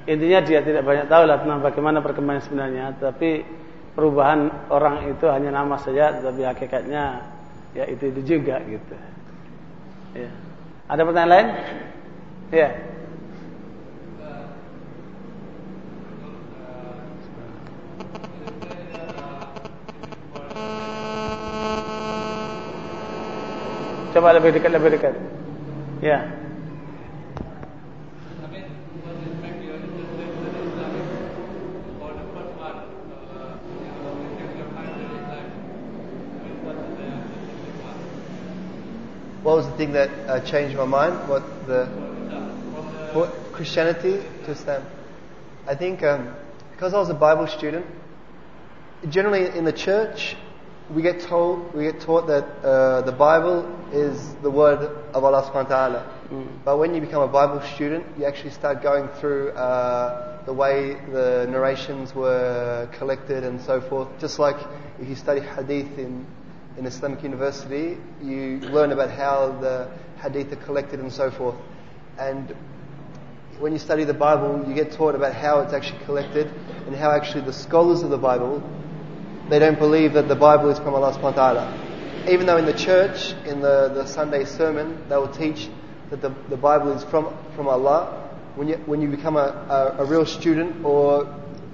B: Intinya dia tidak banyak tahu lah tentang bagaimana perkembangan sebenarnya. Tapi perubahan orang itu hanya nama saja, tetapi hakikatnya ya itu itu juga gitu. Ya. Ada pertanyaan lain? Ya. Coba lebih dekat, lebih dekat. Ya.
C: What was the thing that uh, changed my mind? What the what, Christianity to Islam? I think um, because I was a Bible student. Generally, in the church, we get told we get taught that uh, the Bible is the word of Allah Subhanahu wa Taala. But when you become a Bible student, you actually start going through uh, the way the narrations were collected and so forth. Just like if you study Hadith in in Islamic University, you learn about how the Hadith are collected and so forth. And when you study the Bible, you get taught about how it's actually collected and how actually the scholars of the Bible, they don't believe that the Bible is from Allah subhanahu wa ta'ala. Even though in the church, in the, the Sunday sermon, they will teach that the, the Bible is from, from Allah. When you, when you become a, a, a real student or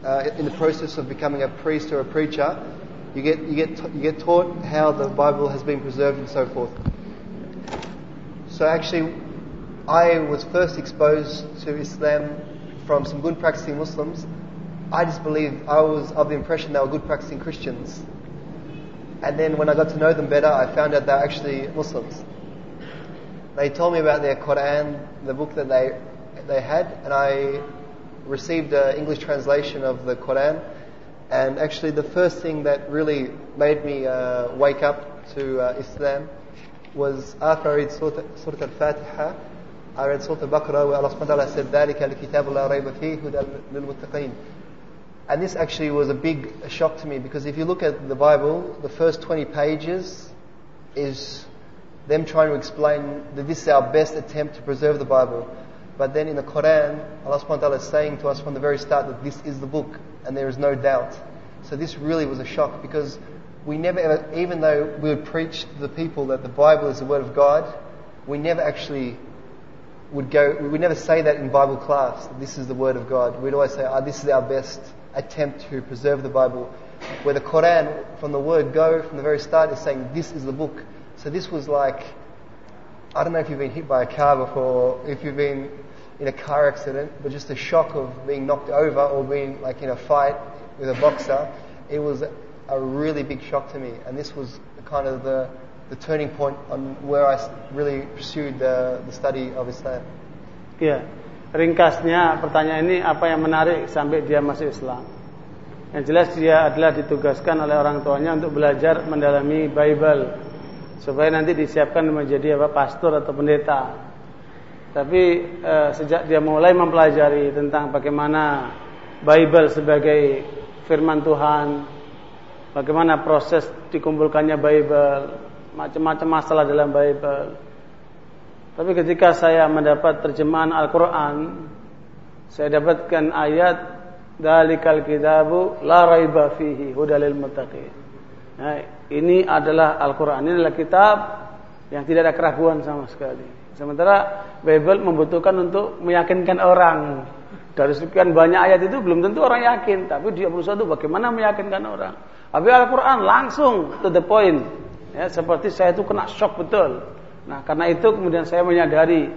C: uh, in the process of becoming a priest or a preacher, you get, you, get, you get taught how the Bible has been preserved and so forth. So actually, I was first exposed to Islam from some good practicing Muslims. I just believed, I was of the impression they were good practicing Christians. And then when I got to know them better, I found out they're actually Muslims. They told me about their Quran, the book that they, they had, and I received an English translation of the Quran. And actually, the first thing that really made me uh, wake up to uh, Islam was after I read Surah, Surah Al-Fatiha, I read Surah Al-Baqarah where Allah subhanahu wa ta'ala said, ذَلِكَ الْكِتَابُ لَا رَيْبَ فِيهِ هُدًى لِلْمُتَّقِينَ and this actually was a big shock to me because if you look at the Bible, the first 20 pages is them trying to explain that this is our best attempt to preserve the Bible. But then in the Quran, Allah subhanahu wa ta'ala is saying to us from the very start that this is the book and there is no doubt. So this really was a shock because we never ever, even though we would preach to the people that the Bible is the Word of God, we never actually would go, we would never say that in Bible class, this is the Word of God. We'd always say, ah, this is our best attempt to preserve the Bible. Where the Quran, from the word go, from the very start, is saying, this is the book. So this was like, I don't know if you've been hit by a car before, if you've been in a car accident, but just the shock of being knocked over or being like in a fight with a boxer, it was a really big shock to me. And this was kind of the, the turning point on where I really pursued the, the study of Islam.
B: Ya, ringkasnya pertanyaan ini apa yang menarik sampai dia masuk Islam? Yang jelas dia adalah ditugaskan oleh orang tuanya untuk belajar mendalami Bible supaya nanti disiapkan menjadi apa pastor atau pendeta. Tapi eh, sejak dia mulai mempelajari tentang bagaimana Bible sebagai firman Tuhan, bagaimana proses dikumpulkannya Bible, macam-macam masalah dalam Bible. Tapi ketika saya mendapat terjemahan Al-Quran, saya dapatkan ayat Dalikal kitabu la raiba fihi hudalil muttaqin. Nah, ini adalah Al-Qur'an. Ini adalah kitab yang tidak ada keraguan sama sekali. Sementara Bible membutuhkan untuk meyakinkan orang. Dari sekian banyak ayat itu belum tentu orang yakin, tapi dia berusaha itu bagaimana meyakinkan orang. Tapi Al-Qur'an langsung to the point. Ya, seperti saya itu kena shock betul. Nah, karena itu kemudian saya menyadari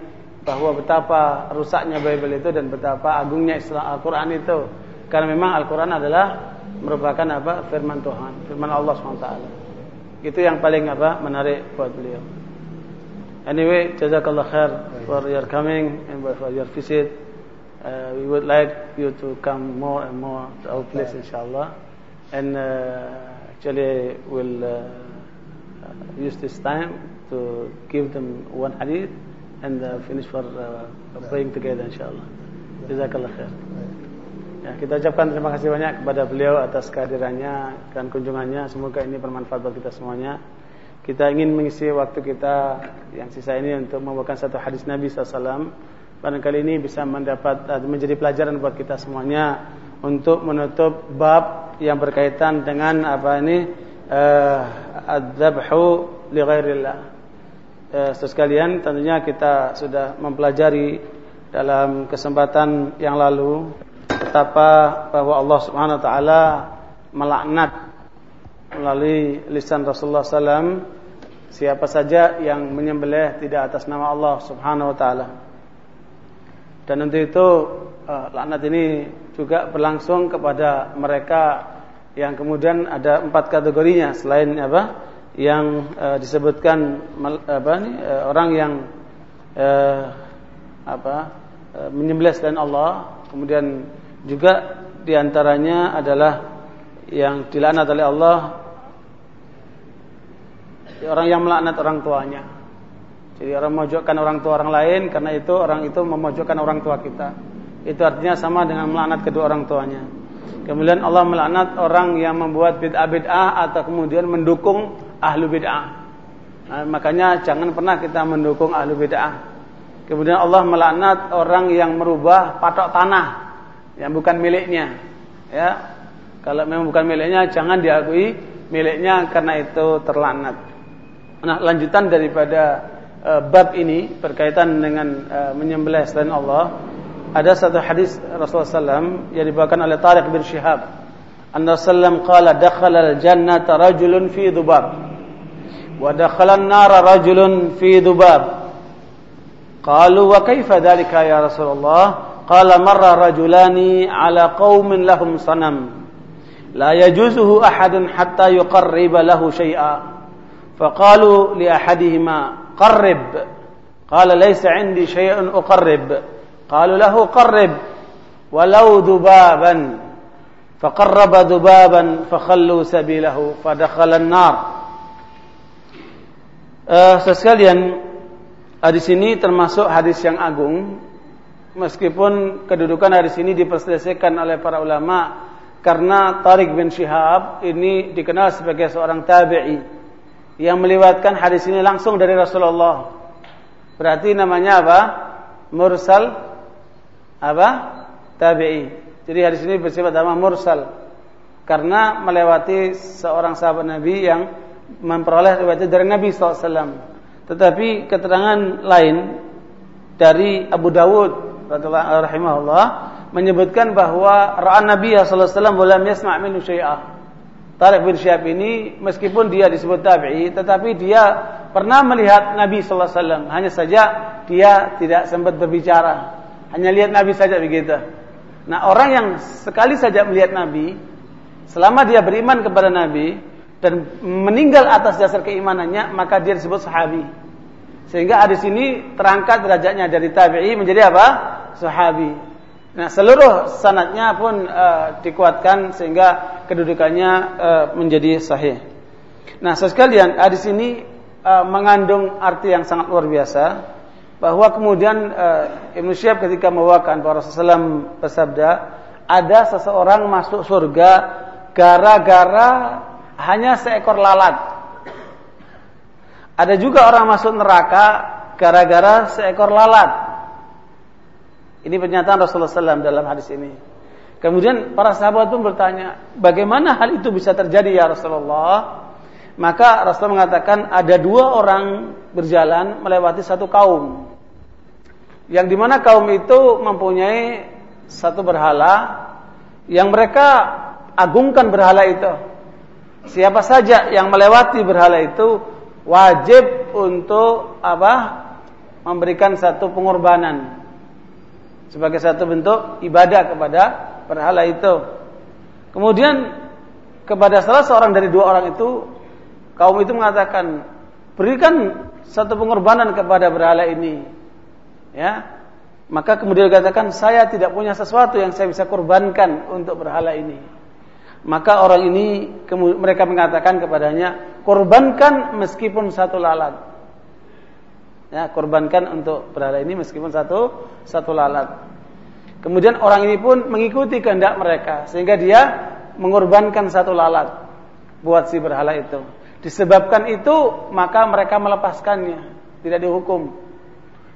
B: bahwa betapa rusaknya Bible itu dan betapa agungnya Al-Qur'an itu. Karena memang Al-Quran adalah merupakan apa firman Tuhan, firman Allah swt. Itu yang paling apa menarik buat beliau. Anyway, jazakallah khair for your coming and for your visit. Uh, we would like you to come more and more to our place, inshallah. And uh, actually, we'll uh, use this time to give them one hadith and uh, finish for uh, praying together, inshallah. Jazakallah khair. Ya, kita ucapkan terima kasih banyak kepada beliau atas kehadirannya dan kunjungannya. Semoga ini bermanfaat bagi kita semuanya. Kita ingin mengisi waktu kita yang sisa ini untuk membawakan satu hadis Nabi SAW. Barangkali ini bisa mendapat eh, menjadi pelajaran buat kita semuanya untuk menutup bab yang berkaitan dengan apa ini uh, adzabhu li ghairillah. Uh, sekalian tentunya kita sudah mempelajari dalam kesempatan yang lalu betapa bahwa Allah Subhanahu wa taala melaknat melalui lisan Rasulullah SAW siapa saja yang menyembelih tidak atas nama Allah Subhanahu wa taala. Dan untuk itu uh, laknat ini juga berlangsung kepada mereka yang kemudian ada empat kategorinya selain apa yang uh, disebutkan apa ini uh, orang yang uh, apa uh, menyembelih selain Allah kemudian juga di antaranya adalah yang dilaknat oleh Allah orang yang melaknat orang tuanya. Jadi orang memojokkan orang tua orang lain karena itu orang itu memojokkan orang tua kita. Itu artinya sama dengan melaknat kedua orang tuanya. Kemudian Allah melaknat orang yang membuat bid'ah-bid'ah atau kemudian mendukung ahlu bid'ah. Nah, makanya jangan pernah kita mendukung ahlu bid'ah. Kemudian Allah melaknat orang yang merubah patok tanah yang bukan miliknya. Ya. Kalau memang bukan miliknya jangan diakui miliknya karena itu terlanat. Nah, lanjutan daripada uh, bab ini berkaitan dengan uh, menyembelih selain Allah, ada satu hadis Rasulullah SAW yang dibawakan oleh Tariq bin Shihab. Anna sallam qala dakhala al-jannata rajulun fi dhubab dakhala an-nara rajulun fi dhubab. Qalu wa kaifa dhalika ya Rasulullah? قال مر رجلان على قوم لهم صنم. لا يجوزه أحد حتى يقرب له شيئا. فقالوا لأحدهما قرب. قال ليس عندي شيء أقرب. قالوا له قرب. ولو ذبابا. فقرب ذبابا فخلوا سبيله فدخل النار. Uh, sekalian di sini termasuk hadis yang agung meskipun kedudukan hari ini diperselisihkan oleh para ulama karena Tariq bin Shihab ini dikenal sebagai seorang tabi'i yang melewatkan hadis ini langsung dari Rasulullah. Berarti namanya apa? Mursal apa? Tabi'i. Jadi hadis ini bersifat nama mursal karena melewati seorang sahabat Nabi yang memperoleh riwayat dari Nabi SAW. Tetapi keterangan lain dari Abu Dawud rahimahullah menyebutkan bahwa ra'an Nabi sallallahu alaihi wasallam yasma' minhu syai'ah. Bin Syihab ini meskipun dia disebut tabi'i tetapi dia pernah melihat Nabi wasallam hanya saja dia tidak sempat berbicara hanya lihat Nabi saja begitu nah orang yang sekali saja melihat Nabi selama dia beriman kepada Nabi dan meninggal atas dasar keimanannya maka dia disebut sahabi. Sehingga hadis ini terangkat derajatnya dari tabi'i menjadi apa? Sahabi. Nah, seluruh sanatnya pun uh, dikuatkan sehingga kedudukannya uh, menjadi sahih. Nah, sekalian hadis ini uh, mengandung arti yang sangat luar biasa bahwa kemudian uh, Ibnu Syihab ketika membawakan para Rasulullah bersabda, ada seseorang masuk surga gara-gara hanya seekor lalat. Ada juga orang masuk neraka gara-gara seekor lalat. Ini pernyataan Rasulullah SAW dalam hadis ini. Kemudian para sahabat pun bertanya, bagaimana hal itu bisa terjadi ya Rasulullah? Maka Rasulullah mengatakan ada dua orang berjalan melewati satu kaum. Yang di mana kaum itu mempunyai satu berhala yang mereka agungkan berhala itu. Siapa saja yang melewati berhala itu wajib untuk apa? Memberikan satu pengorbanan sebagai satu bentuk ibadah kepada berhala itu. Kemudian kepada salah seorang dari dua orang itu kaum itu mengatakan berikan satu pengorbanan kepada berhala ini. Ya. Maka kemudian dikatakan saya tidak punya sesuatu yang saya bisa korbankan untuk berhala ini. Maka orang ini mereka mengatakan kepadanya korbankan meskipun satu lalat ya korbankan untuk berhala ini meskipun satu satu lalat. Kemudian orang ini pun mengikuti kehendak mereka sehingga dia mengorbankan satu lalat buat si berhala itu. Disebabkan itu maka mereka melepaskannya, tidak dihukum.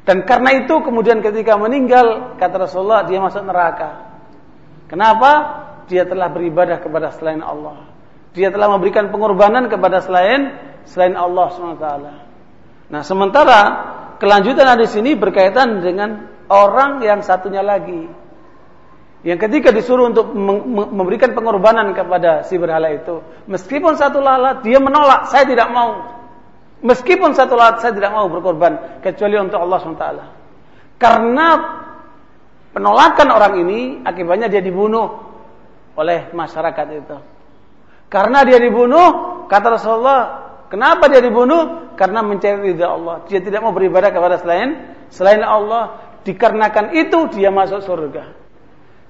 B: Dan karena itu kemudian ketika meninggal kata Rasulullah dia masuk neraka. Kenapa? Dia telah beribadah kepada selain Allah. Dia telah memberikan pengorbanan kepada selain selain Allah SWT. Nah, sementara kelanjutan hadis ini berkaitan dengan orang yang satunya lagi. Yang ketika disuruh untuk memberikan pengorbanan kepada si berhala itu, meskipun satu lalat dia menolak, saya tidak mau. Meskipun satu lalat saya tidak mau berkorban kecuali untuk Allah SWT. Karena penolakan orang ini akibatnya dia dibunuh oleh masyarakat itu. Karena dia dibunuh, kata Rasulullah, Kenapa dia dibunuh? Karena mencari ridha Allah. Dia tidak mau beribadah kepada selain selain Allah. Dikarenakan itu dia masuk surga.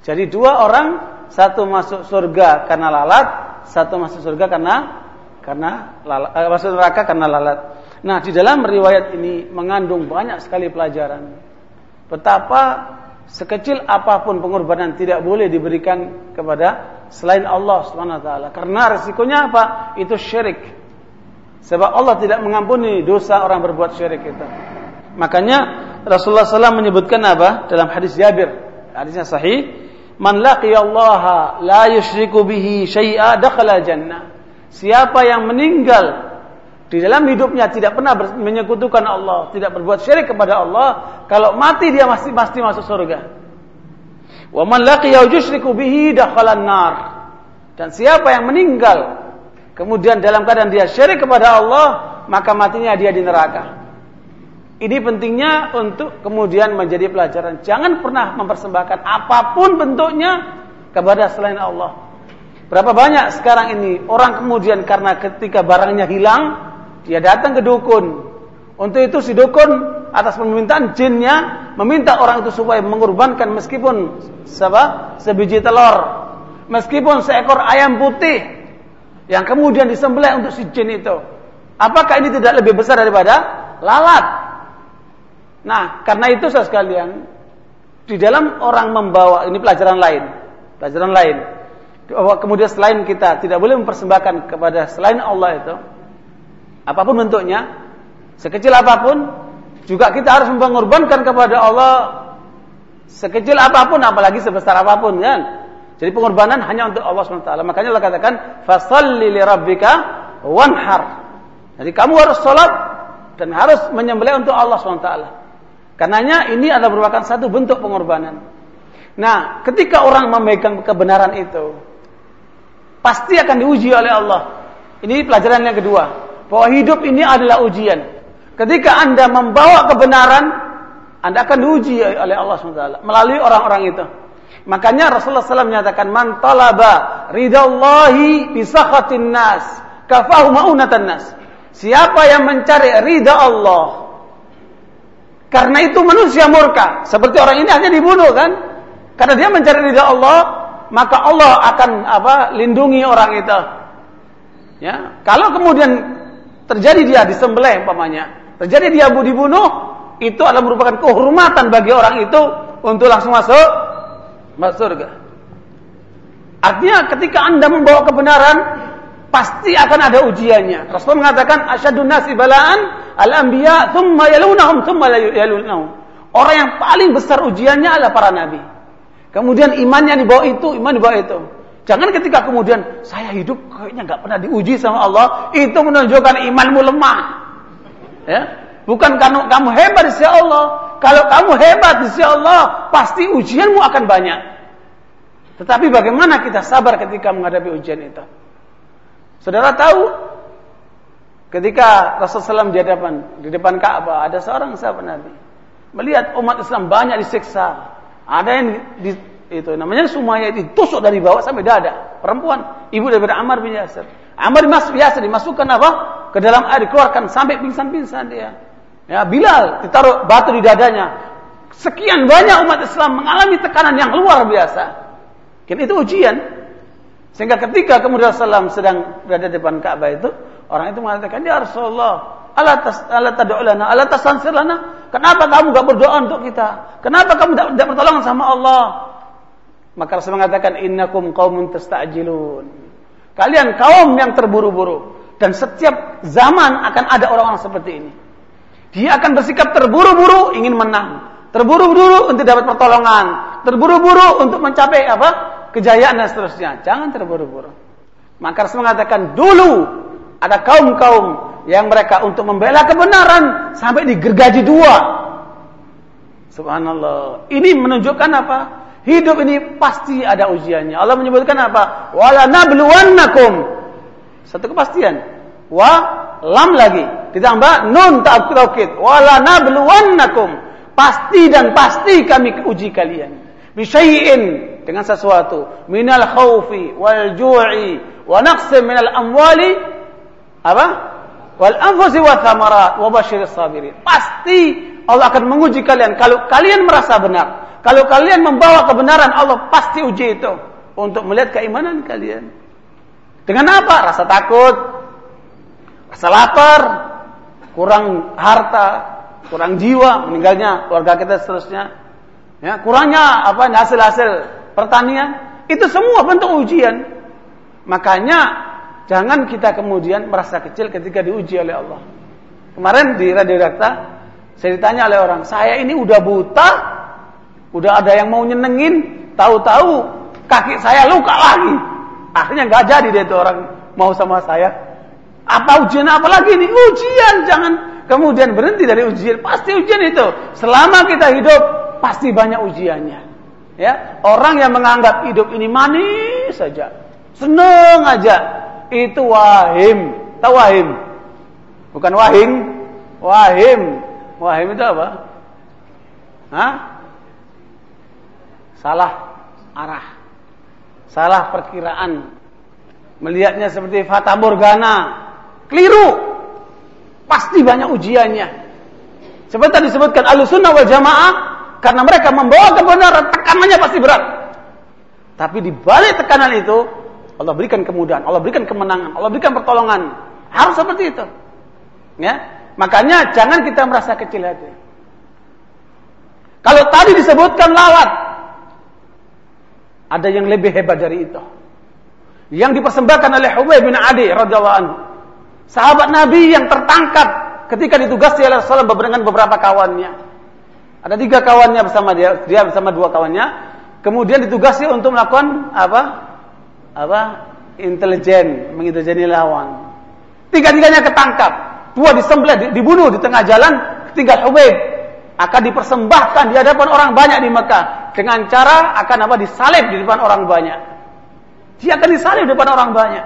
B: Jadi dua orang, satu masuk surga karena lalat, satu masuk surga karena karena lalat, eh, masuk neraka karena lalat. Nah, di dalam riwayat ini mengandung banyak sekali pelajaran. Betapa sekecil apa pun pengorbanan tidak boleh diberikan kepada selain Allah Subhanahu wa taala. Karena resikonya apa? Itu syirik. Sebab Allah tidak mengampuni dosa orang berbuat syirik itu. Makanya Rasulullah SAW menyebutkan apa dalam hadis Jabir, hadisnya sahih, "Man laqiyallaha la yusyriku bihi syai'a dakhala jannah." Siapa yang meninggal di dalam hidupnya tidak pernah menyekutukan Allah, tidak berbuat syirik kepada Allah, kalau mati dia masih pasti masuk surga. Wa man laqiya yusyriku bihi nar. Dan siapa yang meninggal kemudian dalam keadaan dia syirik kepada Allah, maka matinya dia di neraka. Ini pentingnya untuk kemudian menjadi pelajaran. Jangan pernah mempersembahkan apa pun bentuknya kepada selain Allah. Berapa banyak sekarang ini orang kemudian karena ketika barangnya hilang, dia datang ke dukun. Untuk itu si dukun atas permintaan jinnya meminta orang itu supaya mengorbankan meskipun sebiji telur, meskipun seekor ayam putih, yang kemudian disembelih untuk si jin itu. Apakah ini tidak lebih besar daripada lalat? Nah, karena itu saya sekalian, di dalam orang membawa ini pelajaran lain, pelajaran lain. Kemudian selain kita tidak boleh mempersembahkan kepada selain Allah itu, Apa pun bentuknya, sekecil apa pun, juga kita harus mengorbankan kepada Allah sekecil apa pun, apalagi sebesar apa pun kan. Jadi pengorbanan hanya untuk Allah SWT. Makanya Allah katakan, fasalli li rabbika wanhar. Jadi kamu harus sholat dan harus menyembelih untuk Allah SWT. Karenanya ini adalah merupakan satu bentuk pengorbanan. Nah, ketika orang memegang kebenaran itu, pasti akan diuji oleh Allah. Ini pelajaran yang kedua. Bahwa hidup ini adalah ujian. Ketika Anda membawa kebenaran, Anda akan diuji oleh Allah SWT. Melalui orang-orang itu. Makanya Rasulullah SAW menyatakan, Man talaba ridallahi bisakhatin nas, kafahu ma'unatan nas. Siapa yang mencari ridha Allah, karena itu manusia murka. Seperti orang ini hanya dibunuh kan? Karena dia mencari ridha Allah, maka Allah akan apa? lindungi orang itu. Ya, kalau kemudian terjadi dia disembelih umpamanya, terjadi dia dibunuh, itu adalah merupakan kehormatan bagi orang itu untuk langsung masuk masuk surga. Artinya ketika Anda membawa kebenaran, pasti akan ada ujiannya. Rasul mengatakan asyadun nasi balaan al-anbiya thumma yalunahum thumma yalunahum. Orang yang paling besar ujiannya adalah para nabi. Kemudian imannya di bawah itu, iman di bawah itu. Jangan ketika kemudian saya hidup kayaknya nggak pernah diuji sama Allah, itu menunjukkan imanmu lemah. Ya, bukan karena kamu hebat di sisi Allah. Kalau kamu hebat di sisi Allah, pasti ujianmu akan banyak. Tetapi bagaimana kita sabar ketika menghadapi ujian itu? Saudara tahu ketika Rasulullah SAW di depan di depan Ka'bah ada seorang sahabat Nabi melihat umat Islam banyak disiksa ada yang itu namanya Sumayyah ditusuk dari bawah sampai dada. Perempuan, ibu daripada Ammar bin Yasir. Ammar bin Yasir dimasukkan apa? Ke dalam air dikeluarkan sampai pingsan-pingsan dia. Ya, Bilal ditaruh batu di dadanya. Sekian banyak umat Islam mengalami tekanan yang luar biasa. Kan itu ujian. Sehingga ketika kemudian Rasulullah sedang berada di depan Ka'bah itu, orang itu mengatakan, "Ya Rasulullah, ala tas ala tad'ulana, ala tasansir lana? Kenapa kamu gak berdoa untuk kita? Kenapa kamu tidak pertolongan sama Allah?" Maka Rasul mengatakan innakum qaumun tasta'jilun. Kalian kaum yang terburu-buru dan setiap zaman akan ada orang-orang seperti ini. Dia akan bersikap terburu-buru ingin menang, terburu-buru untuk dapat pertolongan, terburu-buru untuk mencapai apa? kejayaan dan seterusnya. Jangan terburu-buru. Maka Rasul mengatakan dulu ada kaum-kaum yang mereka untuk membela kebenaran sampai digergaji dua. Subhanallah. Ini menunjukkan apa? Hidup ini pasti ada ujiannya. Allah menyebutkan apa? Wala nabluwannakum. Satu kepastian. Wa lam lagi. Ditambah nun ta'kid. Wala nabluwannakum. Pasti dan pasti kami uji kalian. Bisyai'in dengan sesuatu. Minal khawfi wal ju'i wa naqsim minal amwali apa? Wal anfusi wa thamarat wa basyiris sabirin. Pasti Allah akan menguji kalian kalau kalian merasa benar. Kalau kalian membawa kebenaran, Allah pasti uji itu untuk melihat keimanan kalian. Dengan apa? Rasa takut, rasa lapar, kurang harta, kurang jiwa, meninggalnya keluarga kita seterusnya. Ya, kurangnya apa hasil-hasil pertanian, itu semua bentuk ujian. Makanya jangan kita kemudian merasa kecil ketika diuji oleh Allah. Kemarin di Radio Dakta saya ditanya oleh orang, saya ini udah buta, udah ada yang mau nyenengin, tahu-tahu kaki saya luka lagi. Akhirnya nggak jadi deh itu orang mau sama saya. Apa ujian apa lagi ini? Ujian, jangan kemudian berhenti dari ujian. Pasti ujian itu. Selama kita hidup pasti banyak ujiannya. Ya, orang yang menganggap hidup ini manis saja, seneng aja, itu wahim. Tahu wahim? Bukan wahing, wahim. Wahim itu apa? Hah? Salah arah. Salah perkiraan. Melihatnya seperti fata morgana. Keliru. Pasti banyak ujiannya. Seperti tadi disebutkan al-sunnah wal jamaah. Karena mereka membawa kebenaran, tekanannya pasti berat. Tapi di balik tekanan itu, Allah berikan kemudahan, Allah berikan kemenangan, Allah berikan pertolongan. Harus seperti itu. Ya, Makanya jangan kita merasa kecil hati. Kalau tadi disebutkan lawat, ada yang lebih hebat dari itu. Yang dipersembahkan oleh Huwai bin Adi radhiyallahu anhu. Sahabat Nabi yang tertangkap ketika ditugasi oleh Rasulullah dengan beberapa kawannya. Ada tiga kawannya bersama dia, dia bersama dua kawannya. Kemudian ditugasi untuk melakukan apa? Apa? Intelijen, mengintelijeni lawan. Tiga-tiganya ketangkap. Dua disembelih, dibunuh di tengah jalan, tinggal Hubaib akan dipersembahkan di hadapan orang banyak di Mekah dengan cara akan apa disalib di depan orang banyak. Dia akan disalib di depan orang banyak.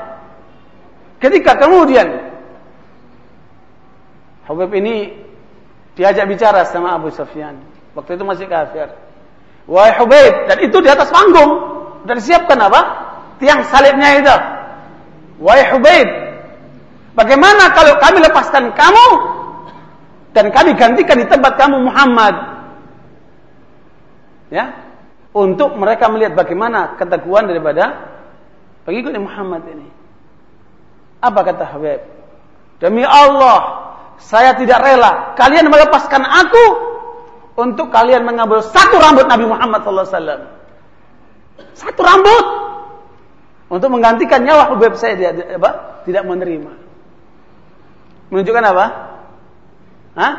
B: Ketika kemudian Habib ini diajak bicara sama Abu Sufyan. Waktu itu masih kafir. Wahai Hubaib, dan itu di atas panggung. Dan siapkan apa? Tiang salibnya itu. Wahai Hubaib, bagaimana kalau kami lepaskan kamu dan kami gantikan di tempat kamu Muhammad? Ya, untuk mereka melihat bagaimana keteguhan daripada pengikut Muhammad ini. Apa kata Habib? Demi Allah, saya tidak rela kalian melepaskan aku untuk kalian mengambil satu rambut Nabi Muhammad SAW. Satu rambut untuk menggantikan nyawa Hubeb saya tidak, apa? tidak menerima. Menunjukkan apa? Hah?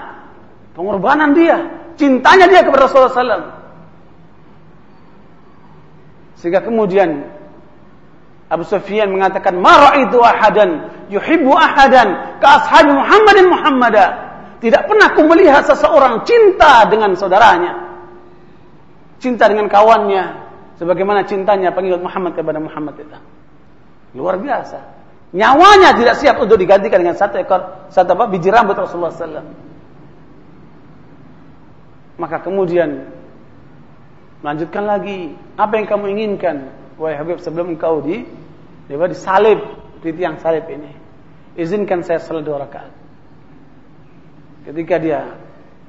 B: Pengorbanan dia, cintanya dia kepada Rasulullah SAW. Sehingga kemudian Abu Sufyan mengatakan, "Ma itu ahadan yuhibbu ahadan ka ashabi Muhammadin Muhammada." Tidak pernah aku melihat seseorang cinta dengan saudaranya. Cinta dengan kawannya sebagaimana cintanya pengikut Muhammad kepada Muhammad itu. Luar biasa. Nyawanya tidak siap untuk digantikan dengan satu ekor satu apa biji rambut Rasulullah SAW. Maka kemudian melanjutkan lagi apa yang kamu inginkan wahai Habib sebelum engkau di dia disalib di tiang salib ini. Izinkan saya salat dua rakaat. Ketika dia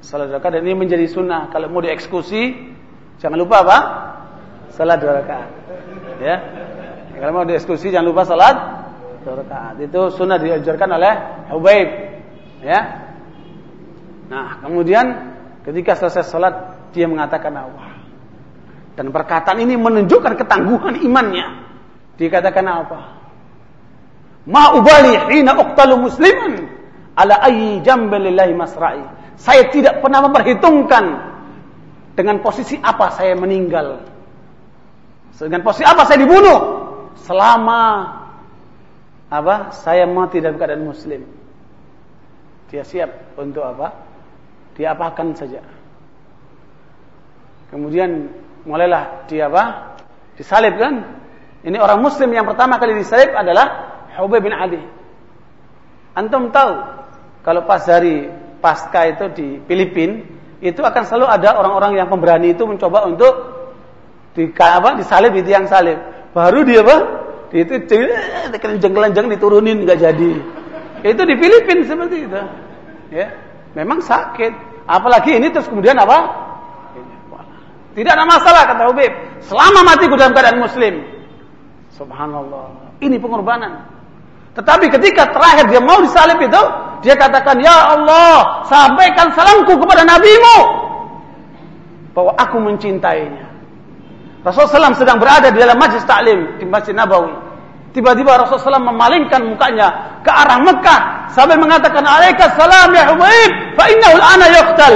B: salat dua rakaat dan ini menjadi sunnah kalau mau dieksekusi jangan lupa apa? Salat dua rakaat. Ya. Kalau mau dieksekusi jangan lupa salat dua rakaat. Itu sunnah diajarkan oleh Hubaib. Ya. Nah, kemudian ketika selesai salat dia mengatakan dan perkataan ini menunjukkan ketangguhan imannya. Dikatakan apa? Ma ubali hina uqtalu musliman ala ayyi jambalillahi masra'i. Saya tidak pernah memperhitungkan dengan posisi apa saya meninggal. Dengan posisi apa saya dibunuh selama apa? Saya mati dalam keadaan muslim. Dia siap untuk apa? Dia apakan saja. Kemudian mulailah dia apa? Disalib kan? Ini orang muslim yang pertama kali disalib adalah Hubay bin Adi. Antum tahu kalau pas hari pasca itu di Filipina itu akan selalu ada orang-orang yang pemberani itu mencoba untuk di apa disalib di tiang salib. Baru dia apa? Di itu jengkelan-jeng diturunin nggak jadi. Itu di Filipina seperti itu. Ya, memang sakit. Apalagi ini terus kemudian apa? Tidak ada masalah kata Ubib. Selama mati dalam keadaan muslim. Subhanallah. Ini pengorbanan. Tetapi ketika terakhir dia mau disalib itu, dia katakan, Ya Allah, sampaikan salamku kepada nabimu. Bahwa aku mencintainya. Rasulullah SAW sedang berada di dalam majlis taklim di Masjid Nabawi. Tiba-tiba Rasulullah SAW memalingkan mukanya ke arah Mekah sambil mengatakan, Alaikas salam ya Hubaib, fa innahu ana yuqtal.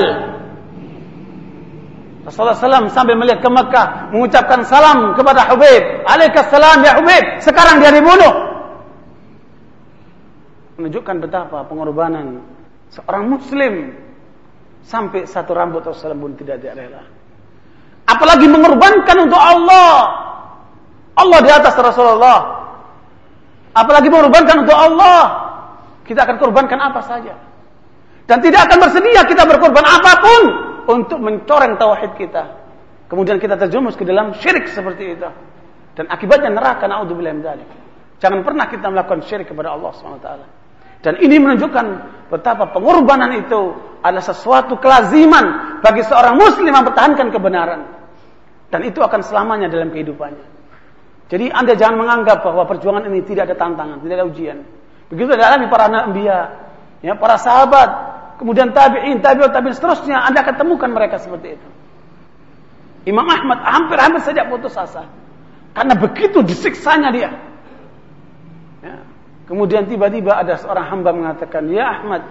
B: Rasulullah SAW sambil melihat ke Mekah mengucapkan salam kepada Hubaib. Alaikassalam ya Hubaib. Sekarang dia dibunuh. Menunjukkan betapa pengorbanan seorang muslim sampai satu rambut Rasulullah pun tidak rela. Apalagi mengorbankan untuk Allah. Allah di atas Rasulullah. Apalagi mengorbankan untuk Allah. Kita akan korbankan apa saja. Dan tidak akan bersedia kita berkorban apa pun untuk mencoreng tauhid kita. Kemudian kita terjerumus ke dalam syirik seperti itu. Dan akibatnya neraka naudzubillah min. Jangan pernah kita melakukan syirik kepada Allah SWT. Dan ini menunjukkan betapa pengorbanan itu adalah sesuatu kelaziman bagi seorang muslim mempertahankan kebenaran. Dan itu akan selamanya dalam kehidupannya. Jadi anda jangan menganggap bahwa perjuangan ini tidak ada tantangan, tidak ada ujian. Begitu dalam para nabi, ya, para sahabat, kemudian tabi'in, tabi'ut, tabi'in seterusnya, Anda akan temukan mereka seperti itu. Imam Ahmad hampir-hampir saja putus asa. Karena begitu disiksanya dia. Ya. Kemudian tiba-tiba ada seorang hamba mengatakan, "Ya Ahmad,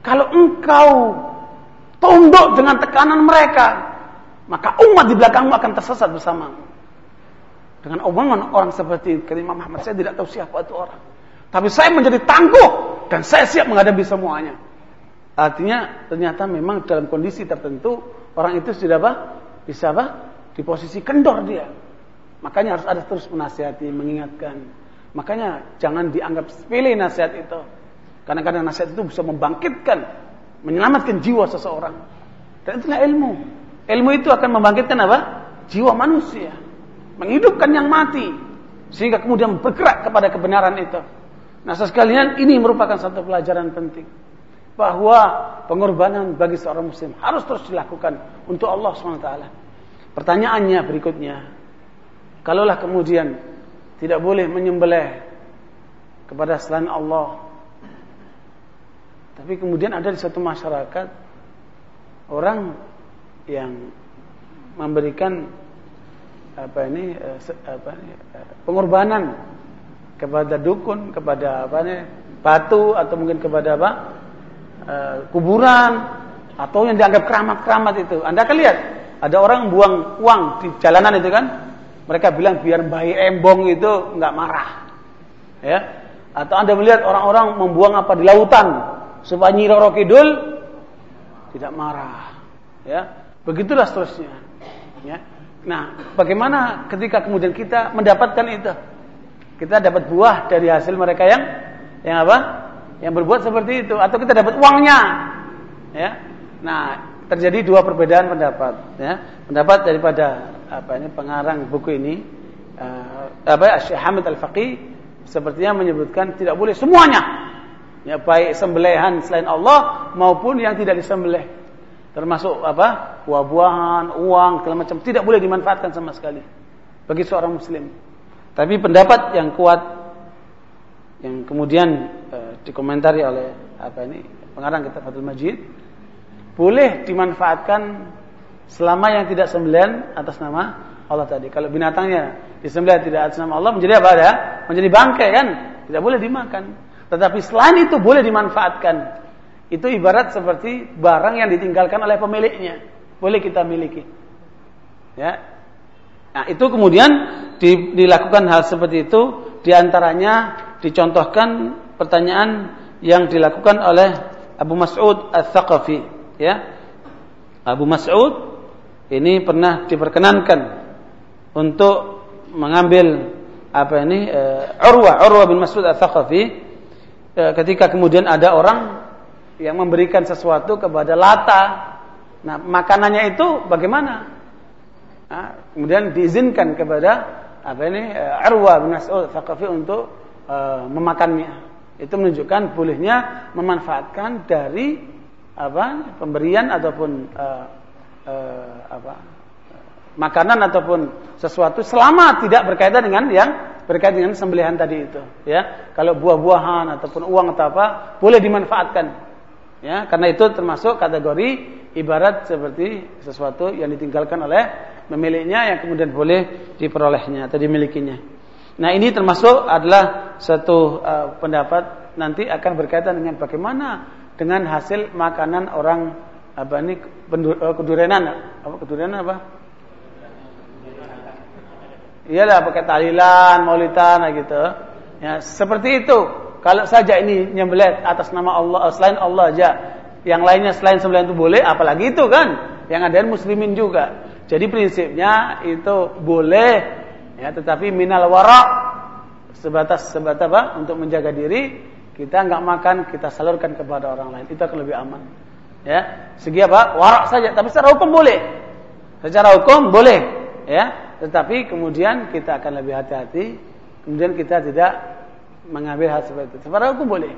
B: kalau engkau tunduk dengan tekanan mereka, maka umat di belakangmu akan tersesat bersamamu." Dengan omongan orang seperti itu, Imam Muhammad, saya tidak tahu siapa itu orang. Tapi saya menjadi tangguh dan saya siap menghadapi semuanya. Artinya ternyata memang dalam kondisi tertentu orang itu sudah apa? Bisa apa? Di posisi kendor dia. Makanya harus ada terus menasihati, mengingatkan. Makanya jangan dianggap sepele nasihat itu. Karena kadang nasihat itu bisa membangkitkan, menyelamatkan jiwa seseorang. Dan itulah ilmu. Ilmu itu akan membangkitkan apa? Jiwa manusia. Menghidupkan yang mati. Sehingga kemudian bergerak kepada kebenaran itu. Nah sekalian ini merupakan satu pelajaran penting. Bahwa pengorbanan bagi seorang muslim harus terus dilakukan untuk Allah SWT. Pertanyaannya berikutnya. Kalaulah kemudian tidak boleh menyembelih kepada selain Allah. Tapi kemudian ada di satu masyarakat orang yang memberikan apa ini eh, apa ini eh, pengorbanan kepada dukun, kepada apa nih, batu atau mungkin kepada apa? E, kuburan atau yang dianggap keramat-keramat itu. Anda akan lihat ada orang buang uang di jalanan itu kan. Mereka bilang biar bayi embong itu nggak marah. Ya. Atau Anda melihat orang-orang membuang apa di lautan supaya Nyi Roro tidak marah. Ya. Begitulah seterusnya. Ya. Nah, bagaimana ketika kemudian kita mendapatkan itu? Kita dapat buah dari hasil mereka yang yang apa? Yang berbuat seperti itu atau kita dapat uangnya. Ya. Nah, terjadi dua perbedaan pendapat, ya. Pendapat daripada apa ini pengarang buku ini uh, apa Syekh Hamid Al-Faqih sepertinya menyebutkan tidak boleh semuanya. Ya, baik sembelihan selain Allah maupun yang tidak disembelih. Termasuk apa? Buah-buahan, uang, segala macam tidak boleh dimanfaatkan sama sekali bagi seorang muslim. Tapi pendapat yang kuat yang kemudian dikomentari oleh apa ini pengarang kitab Fathul Majid boleh dimanfaatkan selama yang tidak sembelihan atas nama Allah tadi. Kalau binatangnya disembelih tidak atas nama Allah menjadi apa ya? Menjadi bangkai kan? Tidak boleh dimakan. Tetapi selain itu boleh dimanfaatkan. Itu ibarat seperti barang yang ditinggalkan oleh pemiliknya. Boleh kita miliki. Ya, Nah, itu kemudian di, dilakukan hal seperti itu di antaranya dicontohkan pertanyaan yang dilakukan oleh Abu Mas'ud Al-Thaqafi ya. Abu Mas'ud ini pernah diperkenankan untuk mengambil apa ini uh, Urwah Urwah bin Mas'ud Al-Thaqafi uh, ketika kemudian ada orang yang memberikan sesuatu kepada Lata. Nah, makanannya itu bagaimana? Nah, kemudian diizinkan kepada apa ini uh, Arwa bin Mas'ud Thaqafi untuk uh, memakannya. Itu menunjukkan bolehnya memanfaatkan dari apa pemberian ataupun uh, uh, apa makanan ataupun sesuatu selama tidak berkaitan dengan yang berkaitan dengan sembelihan tadi itu ya kalau buah-buahan ataupun uang atau apa boleh dimanfaatkan ya karena itu termasuk kategori ibarat seperti sesuatu yang ditinggalkan oleh Memiliknya yang kemudian boleh diperolehnya atau dimilikinya. Nah ini termasuk adalah satu uh, pendapat nanti akan berkaitan dengan bagaimana dengan hasil makanan orang apa ini uh, kedurenan apa kedurenan apa? Iyalah pakai talilan, maulitan gitu. Ya, seperti itu. Kalau saja ini nyembelih atas nama Allah selain Allah aja, yang lainnya selain sembelihan itu boleh, apalagi itu kan. Yang ada muslimin juga. Jadi prinsipnya itu boleh ya tetapi minal wara sebatas sebatas apa? Untuk menjaga diri kita nggak makan kita salurkan kepada orang lain. Itu akan lebih aman. Ya segi apa? Warak saja tapi secara hukum boleh. Secara hukum boleh. Ya tetapi kemudian kita akan lebih hati-hati. Kemudian kita tidak mengambil hal seperti itu. Secara hukum boleh.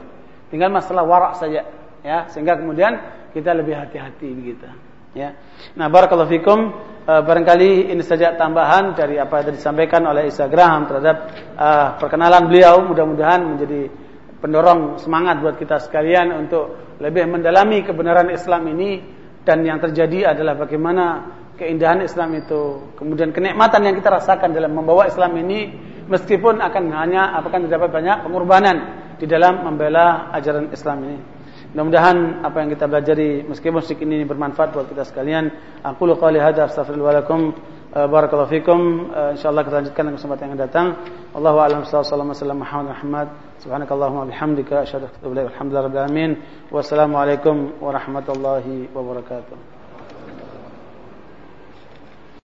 B: Tinggal masalah warak saja. Ya sehingga kemudian kita lebih hati-hati begitu. Ya. Nah, barakallahu fikum. Uh, barangkali ini saja tambahan dari apa yang disampaikan oleh Instagram terhadap uh, perkenalan beliau. Mudah-mudahan menjadi pendorong semangat buat kita sekalian untuk lebih mendalami kebenaran Islam ini dan yang terjadi adalah bagaimana keindahan Islam itu, kemudian kenikmatan yang kita rasakan dalam membawa Islam ini Meskipun akan hanya akan terdapat banyak pengorbanan di dalam membela ajaran Islam ini. Mudah-mudahan apa yang kita pelajari meskipun sedikit ini bermanfaat buat kita sekalian. Aku lu qali hadza astaghfirullah lakum barakallahu fikum. Insyaallah kita lanjutkan dalam kesempatan yang datang. Allahu a'lam sallallahu Muhammad Muhammad. Subhanakallahumma bihamdika asyhadu an la ilaha illa anta astaghfiruka wa atubu ilaik. Wassalamualaikum warahmatullahi wabarakatuh.